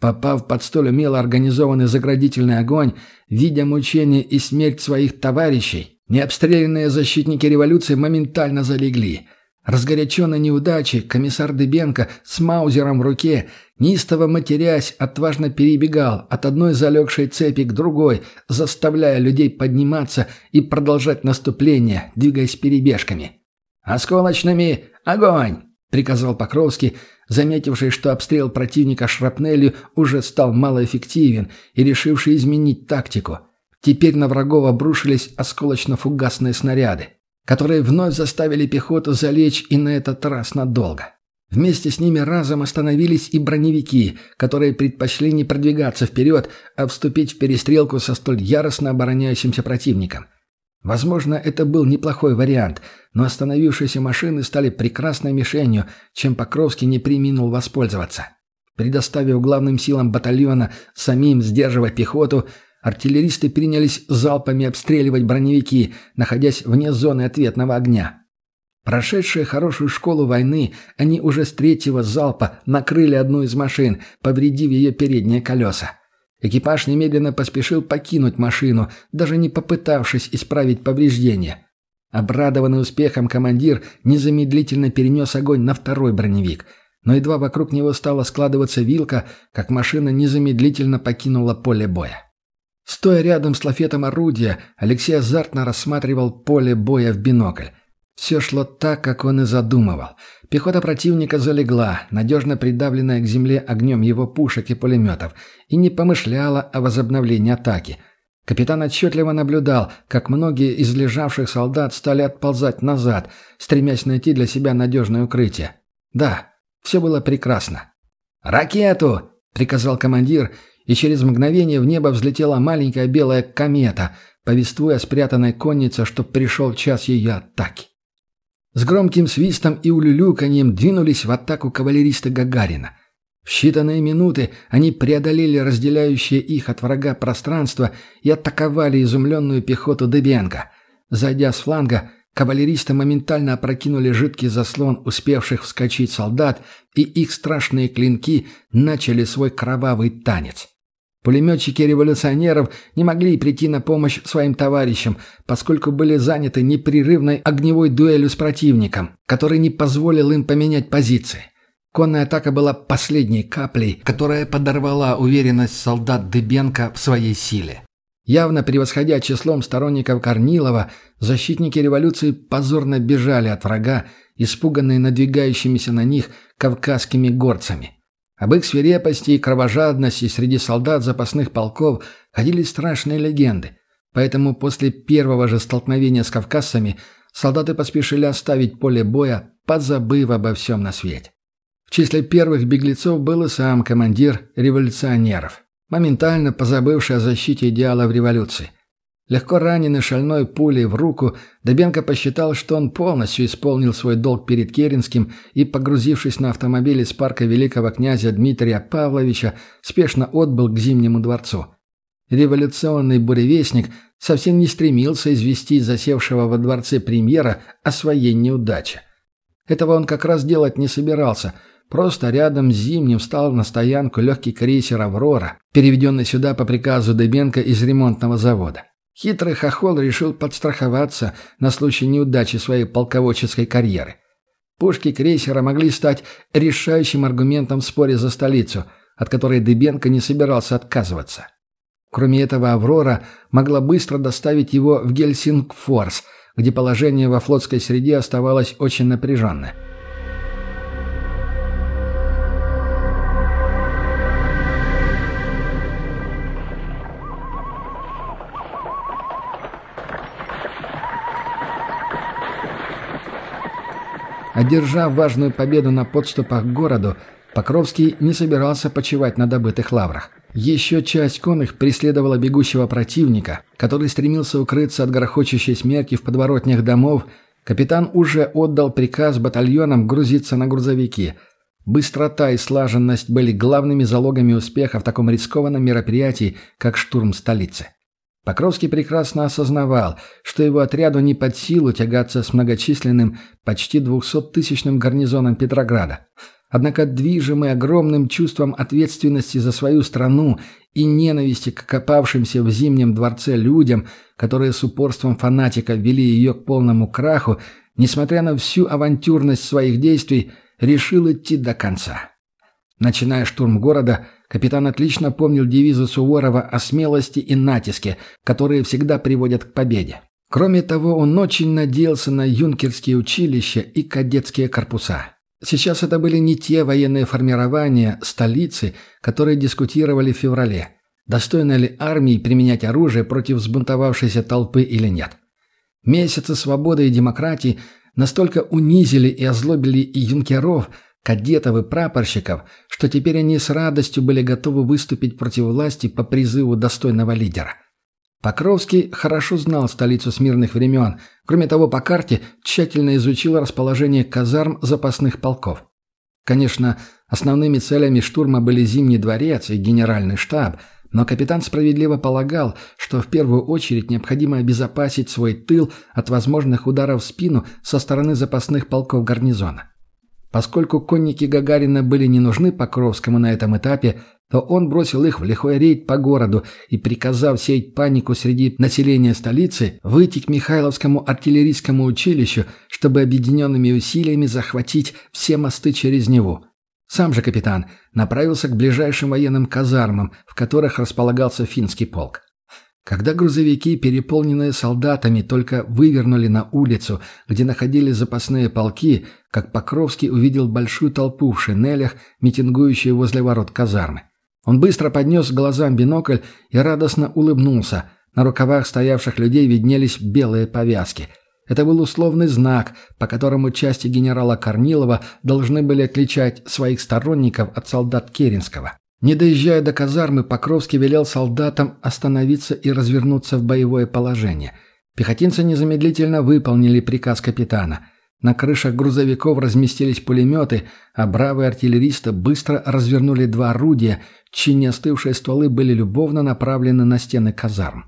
Speaker 1: Попав под столь умело организованный заградительный огонь, видя мучения и смерть своих товарищей, необстрелянные защитники революции моментально залегли – Разгоряченный неудачей, комиссар Дыбенко с маузером в руке, неистово матерясь, отважно перебегал от одной залегшей цепи к другой, заставляя людей подниматься и продолжать наступление, двигаясь перебежками. «Осколочными! Огонь!» — приказал Покровский, заметивший, что обстрел противника шрапнелью уже стал малоэффективен и решивший изменить тактику. Теперь на врагов обрушились осколочно-фугасные снаряды которые вновь заставили пехоту залечь и на этот раз надолго. Вместе с ними разом остановились и броневики, которые предпочли не продвигаться вперед, а вступить в перестрелку со столь яростно обороняющимся противником. Возможно, это был неплохой вариант, но остановившиеся машины стали прекрасной мишенью, чем Покровский не приминул воспользоваться. Предоставив главным силам батальона самим сдерживать пехоту, Артиллеристы принялись залпами обстреливать броневики, находясь вне зоны ответного огня. Прошедшие хорошую школу войны, они уже с третьего залпа накрыли одну из машин, повредив ее передние колеса. Экипаж немедленно поспешил покинуть машину, даже не попытавшись исправить повреждения. Обрадованный успехом командир незамедлительно перенес огонь на второй броневик. Но едва вокруг него стала складываться вилка, как машина незамедлительно покинула поле боя. Стоя рядом с лафетом орудия, Алексей азартно рассматривал поле боя в бинокль. Все шло так, как он и задумывал. Пехота противника залегла, надежно придавленная к земле огнем его пушек и пулеметов, и не помышляла о возобновлении атаки. Капитан отчетливо наблюдал, как многие из лежавших солдат стали отползать назад, стремясь найти для себя надежное укрытие. Да, все было прекрасно. «Ракету!» — приказал командир, и через мгновение в небо взлетела маленькая белая комета, повествуя спрятанной коннице, что пришел час ее атаки. С громким свистом и улюлюканьем двинулись в атаку кавалеристы Гагарина. В считанные минуты они преодолели разделяющее их от врага пространство и атаковали изумленную пехоту Дебенко. Зайдя с фланга, кавалеристы моментально опрокинули жидкий заслон успевших вскочить солдат, и их страшные клинки начали свой кровавый танец. Пулеметчики революционеров не могли прийти на помощь своим товарищам, поскольку были заняты непрерывной огневой дуэлью с противником, который не позволил им поменять позиции. Конная атака была последней каплей, которая подорвала уверенность солдат Дыбенко в своей силе. Явно превосходя числом сторонников Корнилова, защитники революции позорно бежали от врага, испуганные надвигающимися на них кавказскими горцами. Об их свирепости и кровожадности среди солдат запасных полков ходили страшные легенды, поэтому после первого же столкновения с кавказцами солдаты поспешили оставить поле боя, позабыв обо всем на свете. В числе первых беглецов был и сам командир революционеров, моментально позабывший о защите идеалов революции. Легко раненый шальной пулей в руку, Добенко посчитал, что он полностью исполнил свой долг перед Керенским и, погрузившись на автомобиль из парка великого князя Дмитрия Павловича, спешно отбыл к Зимнему дворцу. Революционный буревестник совсем не стремился известить засевшего во дворце премьера о своей неудаче. Этого он как раз делать не собирался – Просто рядом с зимним встал на стоянку легкий крейсер «Аврора», переведенный сюда по приказу Дебенко из ремонтного завода. Хитрый хохол решил подстраховаться на случай неудачи своей полководческой карьеры. Пушки крейсера могли стать решающим аргументом в споре за столицу, от которой Дыбенко не собирался отказываться. Кроме этого, «Аврора» могла быстро доставить его в Гельсингфорс, где положение во флотской среде оставалось очень напряженное. Одержав важную победу на подступах к городу, Покровский не собирался почивать на добытых лаврах. Еще часть конных преследовала бегущего противника, который стремился укрыться от грохочущей смерти в подворотнях домов. Капитан уже отдал приказ батальонам грузиться на грузовики. Быстрота и слаженность были главными залогами успеха в таком рискованном мероприятии, как штурм столицы. Покровский прекрасно осознавал, что его отряду не под силу тягаться с многочисленным, почти двухсоттысячным гарнизоном Петрограда. Однако движимый огромным чувством ответственности за свою страну и ненависти к копавшимся в Зимнем дворце людям, которые с упорством фанатика вели ее к полному краху, несмотря на всю авантюрность своих действий, решил идти до конца. Начиная штурм города – Капитан отлично помнил девизы Суворова о смелости и натиске, которые всегда приводят к победе. Кроме того, он очень надеялся на юнкерские училища и кадетские корпуса. Сейчас это были не те военные формирования столицы, которые дискутировали в феврале. Достойно ли армии применять оружие против взбунтовавшейся толпы или нет? Месяцы свободы и демократии настолько унизили и озлобили и юнкеров – кадетов и прапорщиков, что теперь они с радостью были готовы выступить против власти по призыву достойного лидера. Покровский хорошо знал столицу смирных времен, кроме того, по карте тщательно изучил расположение казарм запасных полков. Конечно, основными целями штурма были Зимний дворец и Генеральный штаб, но капитан справедливо полагал, что в первую очередь необходимо обезопасить свой тыл от возможных ударов в спину со стороны запасных полков гарнизона. Поскольку конники Гагарина были не нужны Покровскому на этом этапе, то он бросил их в лихой рейд по городу и, приказав сеять панику среди населения столицы, выйти к Михайловскому артиллерийскому училищу, чтобы объединенными усилиями захватить все мосты через него. Сам же капитан направился к ближайшим военным казармам, в которых располагался финский полк. Когда грузовики, переполненные солдатами, только вывернули на улицу, где находились запасные полки, как Покровский увидел большую толпу в шинелях, митингующую возле ворот казармы. Он быстро поднес к глазам бинокль и радостно улыбнулся, На рукавах стоявших людей виднелись белые повязки. Это был условный знак, по которому части генерала Корнилова должны были отличать своих сторонников от солдат Керенского. Не доезжая до казармы, Покровский велел солдатам остановиться и развернуться в боевое положение. Пехотинцы незамедлительно выполнили приказ капитана. На крышах грузовиков разместились пулеметы, а бравые артиллеристы быстро развернули два орудия, чьи неостывшие стволы были любовно направлены на стены казарм.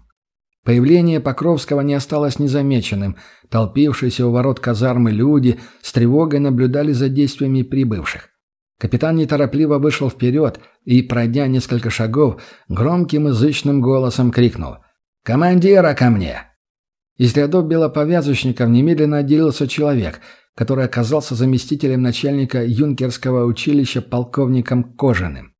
Speaker 1: Появление Покровского не осталось незамеченным. Толпившиеся у ворот казармы люди с тревогой наблюдали за действиями прибывших. Капитан неторопливо вышел вперед и, пройдя несколько шагов, громким язычным голосом крикнул «Командира ко мне!». Из рядов белоповязочников немедленно отделился человек, который оказался заместителем начальника юнкерского училища полковником Кожаным.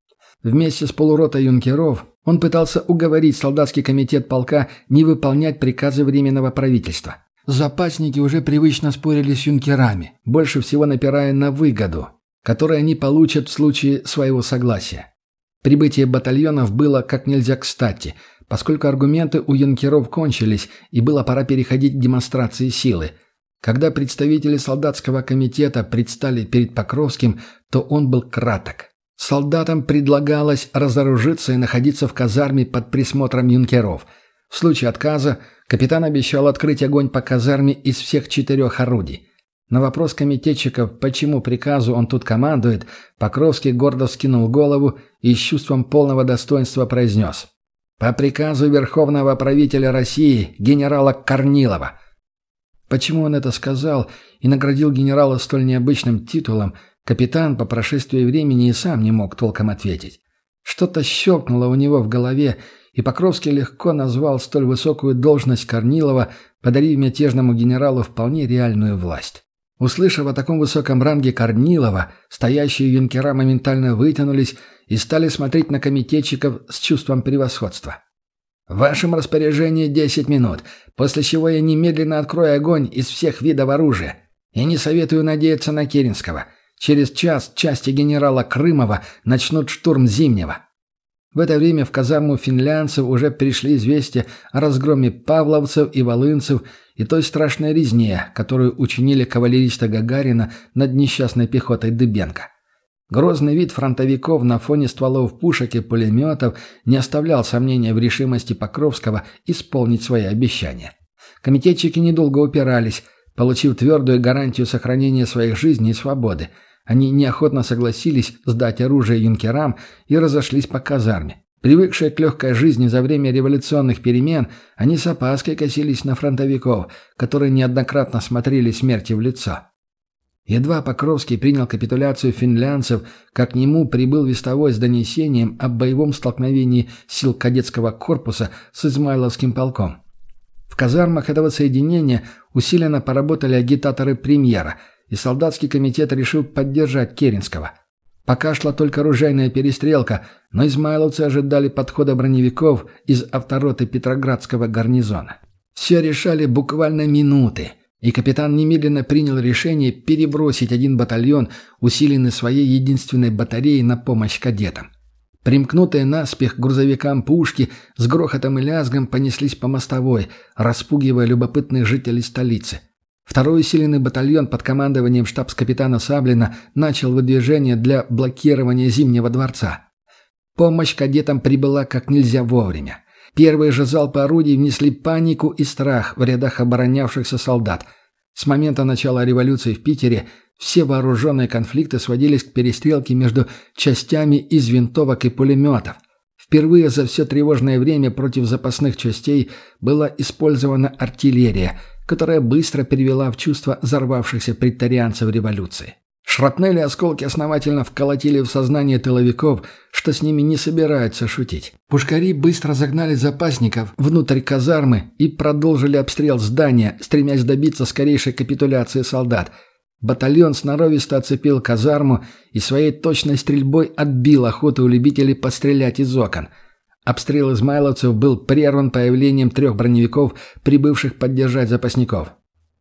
Speaker 1: Вместе с полуротой юнкеров он пытался уговорить солдатский комитет полка не выполнять приказы Временного правительства. Запасники уже привычно спорили с юнкерами, больше всего напирая на выгоду, которые они получат в случае своего согласия. Прибытие батальонов было как нельзя кстати, поскольку аргументы у юнкеров кончились, и было пора переходить к демонстрации силы. Когда представители солдатского комитета предстали перед Покровским, то он был краток. Солдатам предлагалось разоружиться и находиться в казарме под присмотром юнкеров. В случае отказа капитан обещал открыть огонь по казарме из всех четырех орудий. На вопрос комитетчиков, почему приказу он тут командует, Покровский гордо вскинул голову и с чувством полного достоинства произнес «По приказу Верховного правителя России, генерала Корнилова». Почему он это сказал и наградил генерала столь необычным титулом, капитан по прошествии времени и сам не мог толком ответить. Что-то щелкнуло у него в голове, и Покровский легко назвал столь высокую должность Корнилова, подарив мятежному генералу вполне реальную власть. Услышав о таком высоком ранге Корнилова, стоящие юнкера моментально вытянулись и стали смотреть на комитетчиков с чувством превосходства. «В вашем распоряжении десять минут, после чего я немедленно открою огонь из всех видов оружия. Я не советую надеяться на Керенского. Через час части генерала Крымова начнут штурм Зимнего». В это время в казарму финлянцев уже пришли известия о разгроме павловцев и волынцев и той страшной резне, которую учинили кавалериста Гагарина над несчастной пехотой Дыбенко. Грозный вид фронтовиков на фоне стволов пушек и пулеметов не оставлял сомнения в решимости Покровского исполнить свои обещания. Комитетчики недолго упирались, получив твердую гарантию сохранения своих жизней и свободы. Они неохотно согласились сдать оружие юнкерам и разошлись по казарме. Привыкшие к легкой жизни за время революционных перемен, они с опаской косились на фронтовиков, которые неоднократно смотрели смерти в лицо. Едва Покровский принял капитуляцию финлянцев, как к нему прибыл вестовой с донесением об боевом столкновении сил кадетского корпуса с Измайловским полком. В казармах этого соединения усиленно поработали агитаторы премьера, и солдатский комитет решил поддержать Керенского – Пока шла только оружейная перестрелка, но измайловцы ожидали подхода броневиков из автороты Петроградского гарнизона. Все решали буквально минуты, и капитан немедленно принял решение перебросить один батальон, усиленный своей единственной батареей, на помощь кадетам. Примкнутые наспех грузовикам пушки с грохотом и лязгом понеслись по мостовой, распугивая любопытных жителей столицы – Второй усиленный батальон под командованием штабс-капитана Саблина начал выдвижение для блокирования Зимнего дворца. Помощь кадетам прибыла как нельзя вовремя. Первые же залпы орудий внесли панику и страх в рядах оборонявшихся солдат. С момента начала революции в Питере все вооруженные конфликты сводились к перестрелке между частями из винтовок и пулеметов. Впервые за все тревожное время против запасных частей была использована артиллерия – которая быстро перевела в чувство взорвавшихся притарианцев революции. Шрапнели осколки основательно вколотили в сознание тыловиков, что с ними не собираются шутить. Пушкари быстро загнали запасников внутрь казармы и продолжили обстрел здания, стремясь добиться скорейшей капитуляции солдат. Батальон сноровисто оцепил казарму и своей точной стрельбой отбил охоту у любителей пострелять из окон – Обстрел измайловцев был прерван появлением трех броневиков, прибывших поддержать запасников.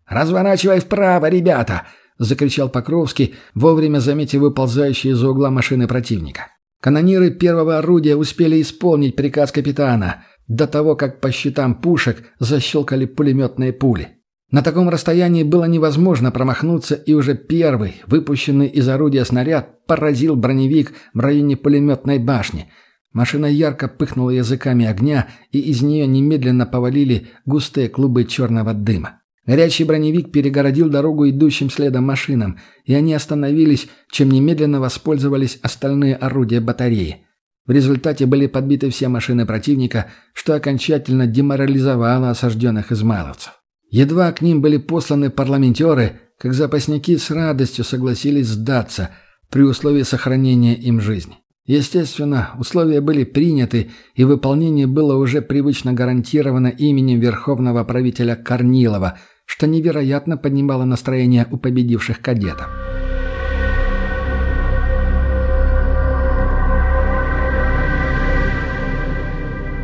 Speaker 1: «Разворачивай вправо, ребята!» — закричал Покровский, вовремя заметив выползающие из угла машины противника. Канониры первого орудия успели исполнить приказ капитана. до того, как по щитам пушек защелкали пулеметные пули. На таком расстоянии было невозможно промахнуться, и уже первый, выпущенный из орудия снаряд, поразил броневик в районе пулеметной башни. Машина ярко пыхнула языками огня, и из нее немедленно повалили густые клубы черного дыма. Горячий броневик перегородил дорогу идущим следом машинам, и они остановились, чем немедленно воспользовались остальные орудия батареи. В результате были подбиты все машины противника, что окончательно деморализовало осажденных измайловцев. Едва к ним были посланы парламентеры, как запасники с радостью согласились сдаться при условии сохранения им жизни. Естественно, условия были приняты, и выполнение было уже привычно гарантировано именем верховного правителя Корнилова, что невероятно поднимало настроение у победивших кадетов.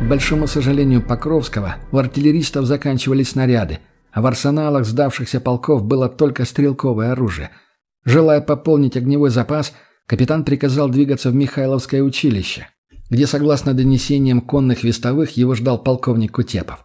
Speaker 1: К большому сожалению Покровского, у артиллеристов заканчивались снаряды – а в арсеналах сдавшихся полков было только стрелковое оружие. Желая пополнить огневой запас, капитан приказал двигаться в Михайловское училище, где, согласно донесениям конных вестовых, его ждал полковник Кутепов.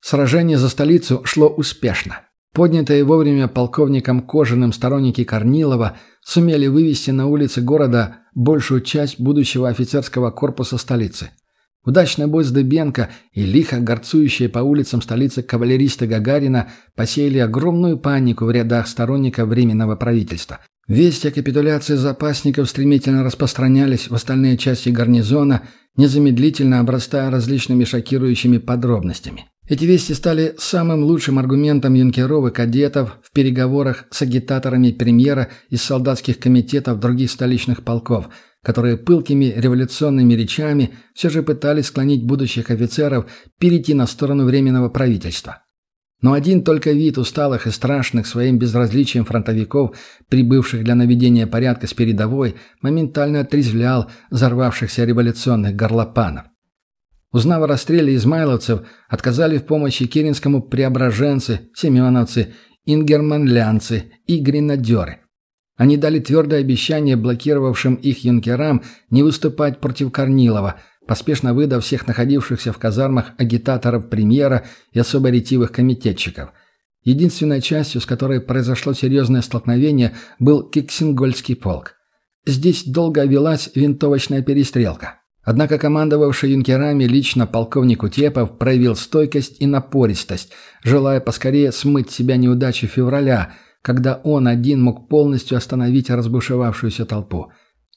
Speaker 1: Сражение за столицу шло успешно. Поднятые вовремя полковником Кожаным сторонники Корнилова сумели вывести на улицы города большую часть будущего офицерского корпуса столицы – Удачный бой с Дыбенко и лихо горцующие по улицам столицы кавалеристы Гагарина посеяли огромную панику в рядах сторонников Временного правительства. Вести о капитуляции запасников стремительно распространялись в остальные части гарнизона, незамедлительно обрастая различными шокирующими подробностями. Эти вести стали самым лучшим аргументом юнкеров и кадетов в переговорах с агитаторами премьера из солдатских комитетов других столичных полков – которые пылкими революционными речами все же пытались склонить будущих офицеров перейти на сторону Временного правительства. Но один только вид усталых и страшных своим безразличием фронтовиков, прибывших для наведения порядка с передовой, моментально отрезвлял взорвавшихся революционных горлопанов. Узнав о расстреле измайловцев, отказали в помощи киринскому преображенцы, семеновцы, ингерманлянцы и гренадеры. Они дали твердое обещание блокировавшим их юнкерам не выступать против Корнилова, поспешно выдав всех находившихся в казармах агитаторов премьера и особо ретивых комитетчиков. Единственной частью, с которой произошло серьезное столкновение, был Киксингольский полк. Здесь долго велась винтовочная перестрелка. Однако командовавший юнкерами лично полковник Утепов проявил стойкость и напористость, желая поскорее смыть себя неудачи февраля – когда он один мог полностью остановить разбушевавшуюся толпу.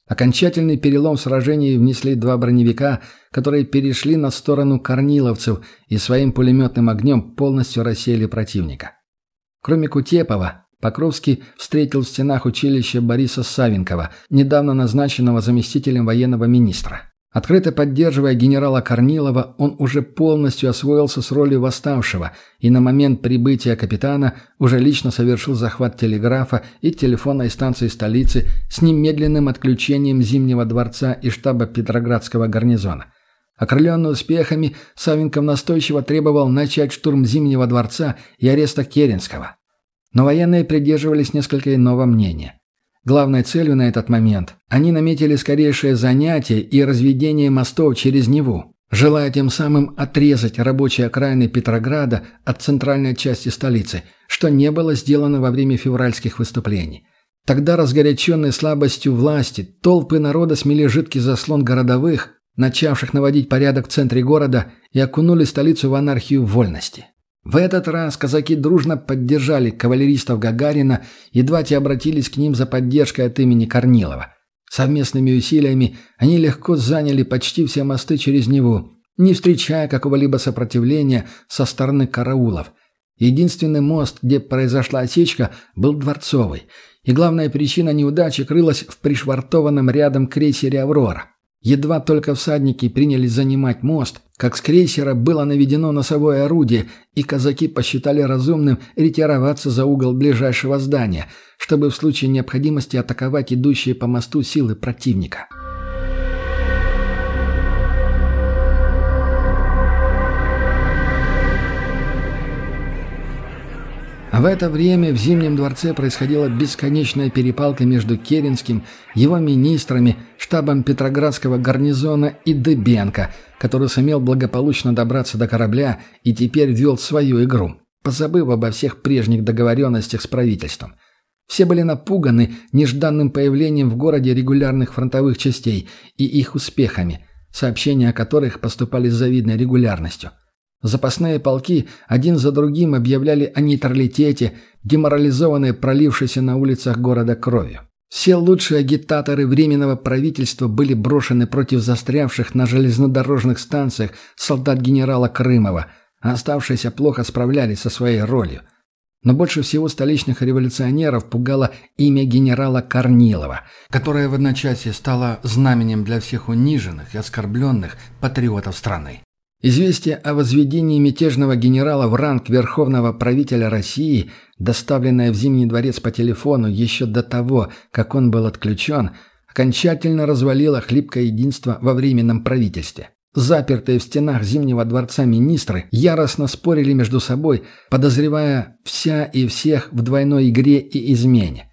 Speaker 1: Окончательный перелом в сражении внесли два броневика, которые перешли на сторону корниловцев и своим пулеметным огнем полностью рассеяли противника. Кроме Кутепова, Покровский встретил в стенах училища Бориса Савенкова, недавно назначенного заместителем военного министра. Открыто поддерживая генерала Корнилова, он уже полностью освоился с ролью восставшего и на момент прибытия капитана уже лично совершил захват телеграфа и телефонной станции столицы с немедленным отключением Зимнего дворца и штаба Петроградского гарнизона. Окрыленный успехами, Савенков настойчиво требовал начать штурм Зимнего дворца и ареста Керенского. Но военные придерживались несколько иного мнения. Главной целью на этот момент они наметили скорейшее занятие и разведение мостов через Неву, желая тем самым отрезать рабочие окраины Петрограда от центральной части столицы, что не было сделано во время февральских выступлений. Тогда, разгоряченные слабостью власти, толпы народа смели жидкий заслон городовых, начавших наводить порядок в центре города, и окунули столицу в анархию вольности. В этот раз казаки дружно поддержали кавалеристов Гагарина, едва те обратились к ним за поддержкой от имени Корнилова. Совместными усилиями они легко заняли почти все мосты через Неву, не встречая какого-либо сопротивления со стороны караулов. Единственный мост, где произошла осечка, был Дворцовый, и главная причина неудачи крылась в пришвартованном рядом крейсере «Аврора». Едва только всадники принялись занимать мост, как с крейсера было наведено носовое орудие, и казаки посчитали разумным ретироваться за угол ближайшего здания, чтобы в случае необходимости атаковать идущие по мосту силы противника. В это время в Зимнем дворце происходила бесконечная перепалка между Керенским, его министрами, штабом Петроградского гарнизона и Дебенко, который сумел благополучно добраться до корабля и теперь вел свою игру, позабыв обо всех прежних договоренностях с правительством. Все были напуганы нежданным появлением в городе регулярных фронтовых частей и их успехами, сообщения о которых поступали с завидной регулярностью – Запасные полки один за другим объявляли о нейтралитете, деморализованные пролившейся на улицах города кровью. Все лучшие агитаторы Временного правительства были брошены против застрявших на железнодорожных станциях солдат генерала Крымова, а оставшиеся плохо справлялись со своей ролью. Но больше всего столичных революционеров пугало имя генерала Корнилова, которое в одночасье стало знаменем для всех униженных и оскорбленных патриотов страны. Известие о возведении мятежного генерала в ранг верховного правителя России, доставленное в Зимний дворец по телефону еще до того, как он был отключен, окончательно развалило хлипкое единство во временном правительстве. Запертые в стенах Зимнего дворца министры яростно спорили между собой, подозревая вся и всех в двойной игре и измене.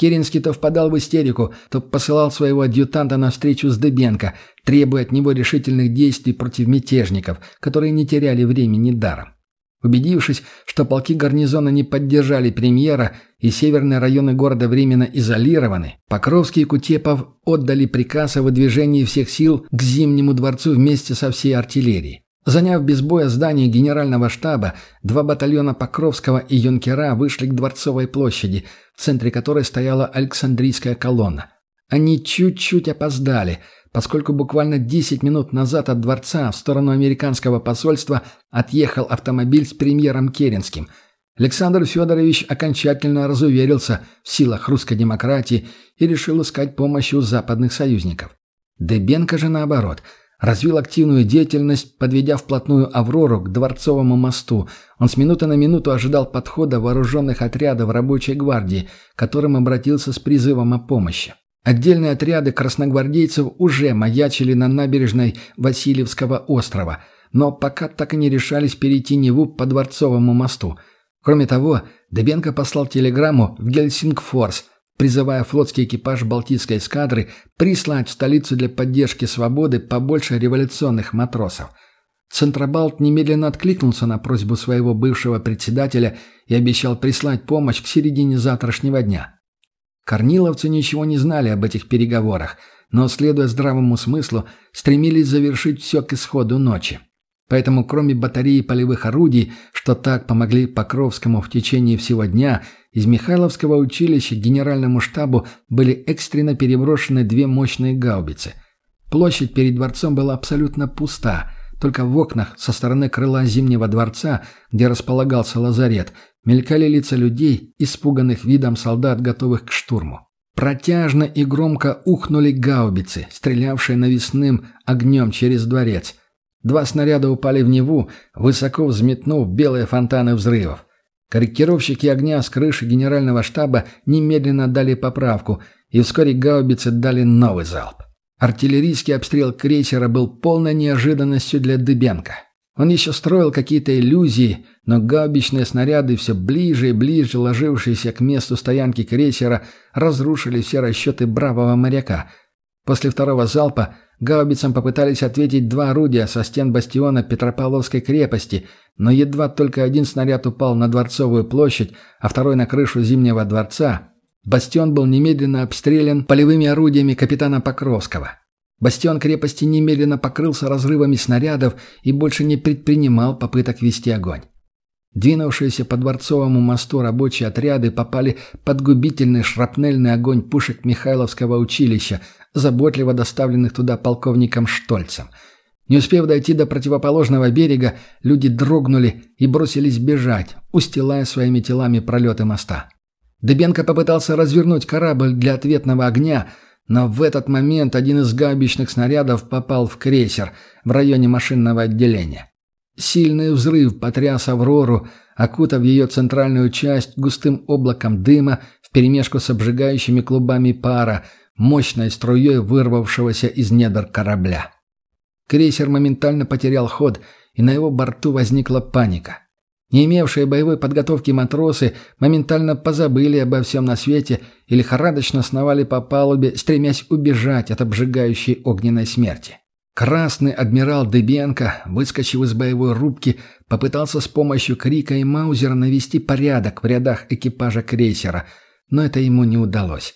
Speaker 1: Керенский то впадал в истерику, то посылал своего адъютанта на встречу с Дебенко, требуя от него решительных действий против мятежников, которые не теряли времени даром. Убедившись, что полки гарнизона не поддержали премьера и северные районы города временно изолированы, Покровский и Кутепов отдали приказ о выдвижении всех сил к Зимнему дворцу вместе со всей артиллерией. Заняв без боя здание генерального штаба, два батальона Покровского и Юнкера вышли к Дворцовой площади, в центре которой стояла Александрийская колонна. Они чуть-чуть опоздали, поскольку буквально 10 минут назад от дворца в сторону американского посольства отъехал автомобиль с премьером Керенским. Александр Федорович окончательно разуверился в силах русской демократии и решил искать помощи у западных союзников. Дебенко же наоборот – развил активную деятельность, подведя вплотную «Аврору» к Дворцовому мосту. Он с минуты на минуту ожидал подхода вооруженных отрядов рабочей гвардии, к которым обратился с призывом о помощи. Отдельные отряды красногвардейцев уже маячили на набережной Васильевского острова, но пока так и не решались перейти Неву по Дворцовому мосту. Кроме того, Дебенко послал телеграмму в Гельсингфорс, призывая флотский экипаж Балтийской эскадры прислать в столицу для поддержки свободы побольше революционных матросов. Центробалт немедленно откликнулся на просьбу своего бывшего председателя и обещал прислать помощь к середине завтрашнего дня. Корниловцы ничего не знали об этих переговорах, но, следуя здравому смыслу, стремились завершить все к исходу ночи. Поэтому, кроме батареи полевых орудий, что так помогли Покровскому в течение всего дня – из Михайловского училища к генеральному штабу были экстренно переброшены две мощные гаубицы. Площадь перед дворцом была абсолютно пуста, только в окнах со стороны крыла Зимнего дворца, где располагался лазарет, мелькали лица людей, испуганных видом солдат, готовых к штурму. Протяжно и громко ухнули гаубицы, стрелявшие навесным огнем через дворец. Два снаряда упали в Неву, высоко взметнув белые фонтаны взрывов. Корректировщики огня с крыши генерального штаба немедленно дали поправку, и вскоре гаубицы дали новый залп. Артиллерийский обстрел крейсера был полной неожиданностью для Дыбенко. Он еще строил какие-то иллюзии, но гаубичные снаряды, все ближе и ближе ложившиеся к месту стоянки крейсера, разрушили все расчеты бравого моряка. После второго залпа гаубицам попытались ответить два орудия со стен бастиона Петропавловской крепости, но едва только один снаряд упал на Дворцовую площадь, а второй на крышу Зимнего дворца, бастион был немедленно обстрелян полевыми орудиями капитана Покровского. Бастион крепости немедленно покрылся разрывами снарядов и больше не предпринимал попыток вести огонь. Двинувшиеся по Дворцовому мосту рабочие отряды попали под губительный шрапнельный огонь пушек Михайловского училища, заботливо доставленных туда полковником Штольцем – не успев дойти до противоположного берега, люди дрогнули и бросились бежать, устилая своими телами пролеты моста. Дыбенко попытался развернуть корабль для ответного огня, но в этот момент один из гаубичных снарядов попал в крейсер в районе машинного отделения. Сильный взрыв потряс «Аврору», окутав ее центральную часть густым облаком дыма вперемешку с обжигающими клубами пара, мощной струей вырвавшегося из недр корабля. Крейсер моментально потерял ход, и на его борту возникла паника. Не имевшие боевой подготовки матросы моментально позабыли обо всем на свете и лихорадочно сновали по палубе, стремясь убежать от обжигающей огненной смерти. Красный адмирал Дебенко, выскочив из боевой рубки, попытался с помощью крика и маузера навести порядок в рядах экипажа крейсера, но это ему не удалось.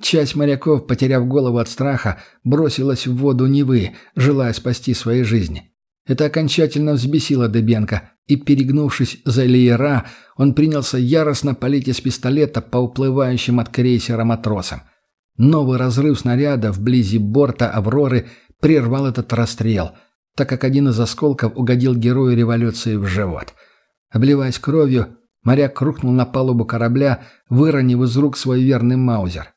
Speaker 1: Часть моряков, потеряв голову от страха, бросилась в воду Невы, желая спасти свои жизни. Это окончательно взбесило Дебенко, и, перегнувшись за леера, он принялся яростно палить из пистолета по уплывающим от крейсера матросам. Новый разрыв снаряда вблизи борта «Авроры» прервал этот расстрел, так как один из осколков угодил герою революции в живот. Обливаясь кровью, моряк рухнул на палубу корабля, выронив из рук свой верный маузер.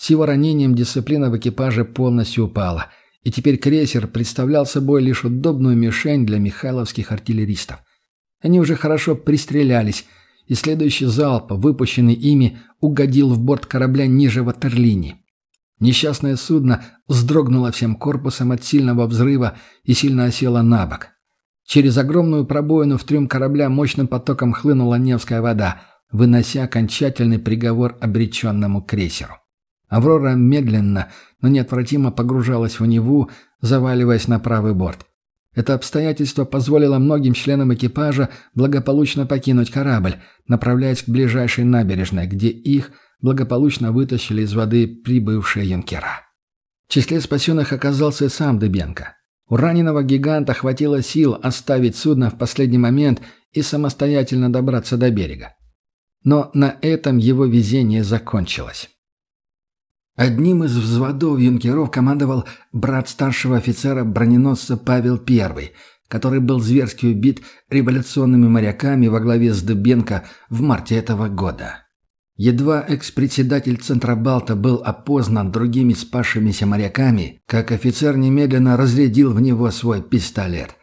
Speaker 1: С его ранением дисциплина в экипаже полностью упала – и теперь крейсер представлял собой лишь удобную мишень для михайловских артиллеристов. Они уже хорошо пристрелялись, и следующий залп, выпущенный ими, угодил в борт корабля ниже ватерлинии. Несчастное судно вздрогнуло всем корпусом от сильного взрыва и сильно осело на бок. Через огромную пробоину в трюм корабля мощным потоком хлынула Невская вода, вынося окончательный приговор обреченному крейсеру. Аврора медленно, но неотвратимо погружалась в Неву, заваливаясь на правый борт. Это обстоятельство позволило многим членам экипажа благополучно покинуть корабль, направляясь к ближайшей набережной, где их благополучно вытащили из воды прибывшие юнкера. В числе спасенных оказался и сам Дыбенко. У раненого гиганта хватило сил оставить судно в последний момент и самостоятельно добраться до берега. Но на этом его везение закончилось. Одним из взводов юнкеров командовал брат старшего офицера броненосца Павел I, который был зверски убит революционными моряками во главе с Дыбенко в марте этого года. Едва экс-председатель Центробалта был опознан другими спасшимися моряками, как офицер немедленно разрядил в него свой пистолет.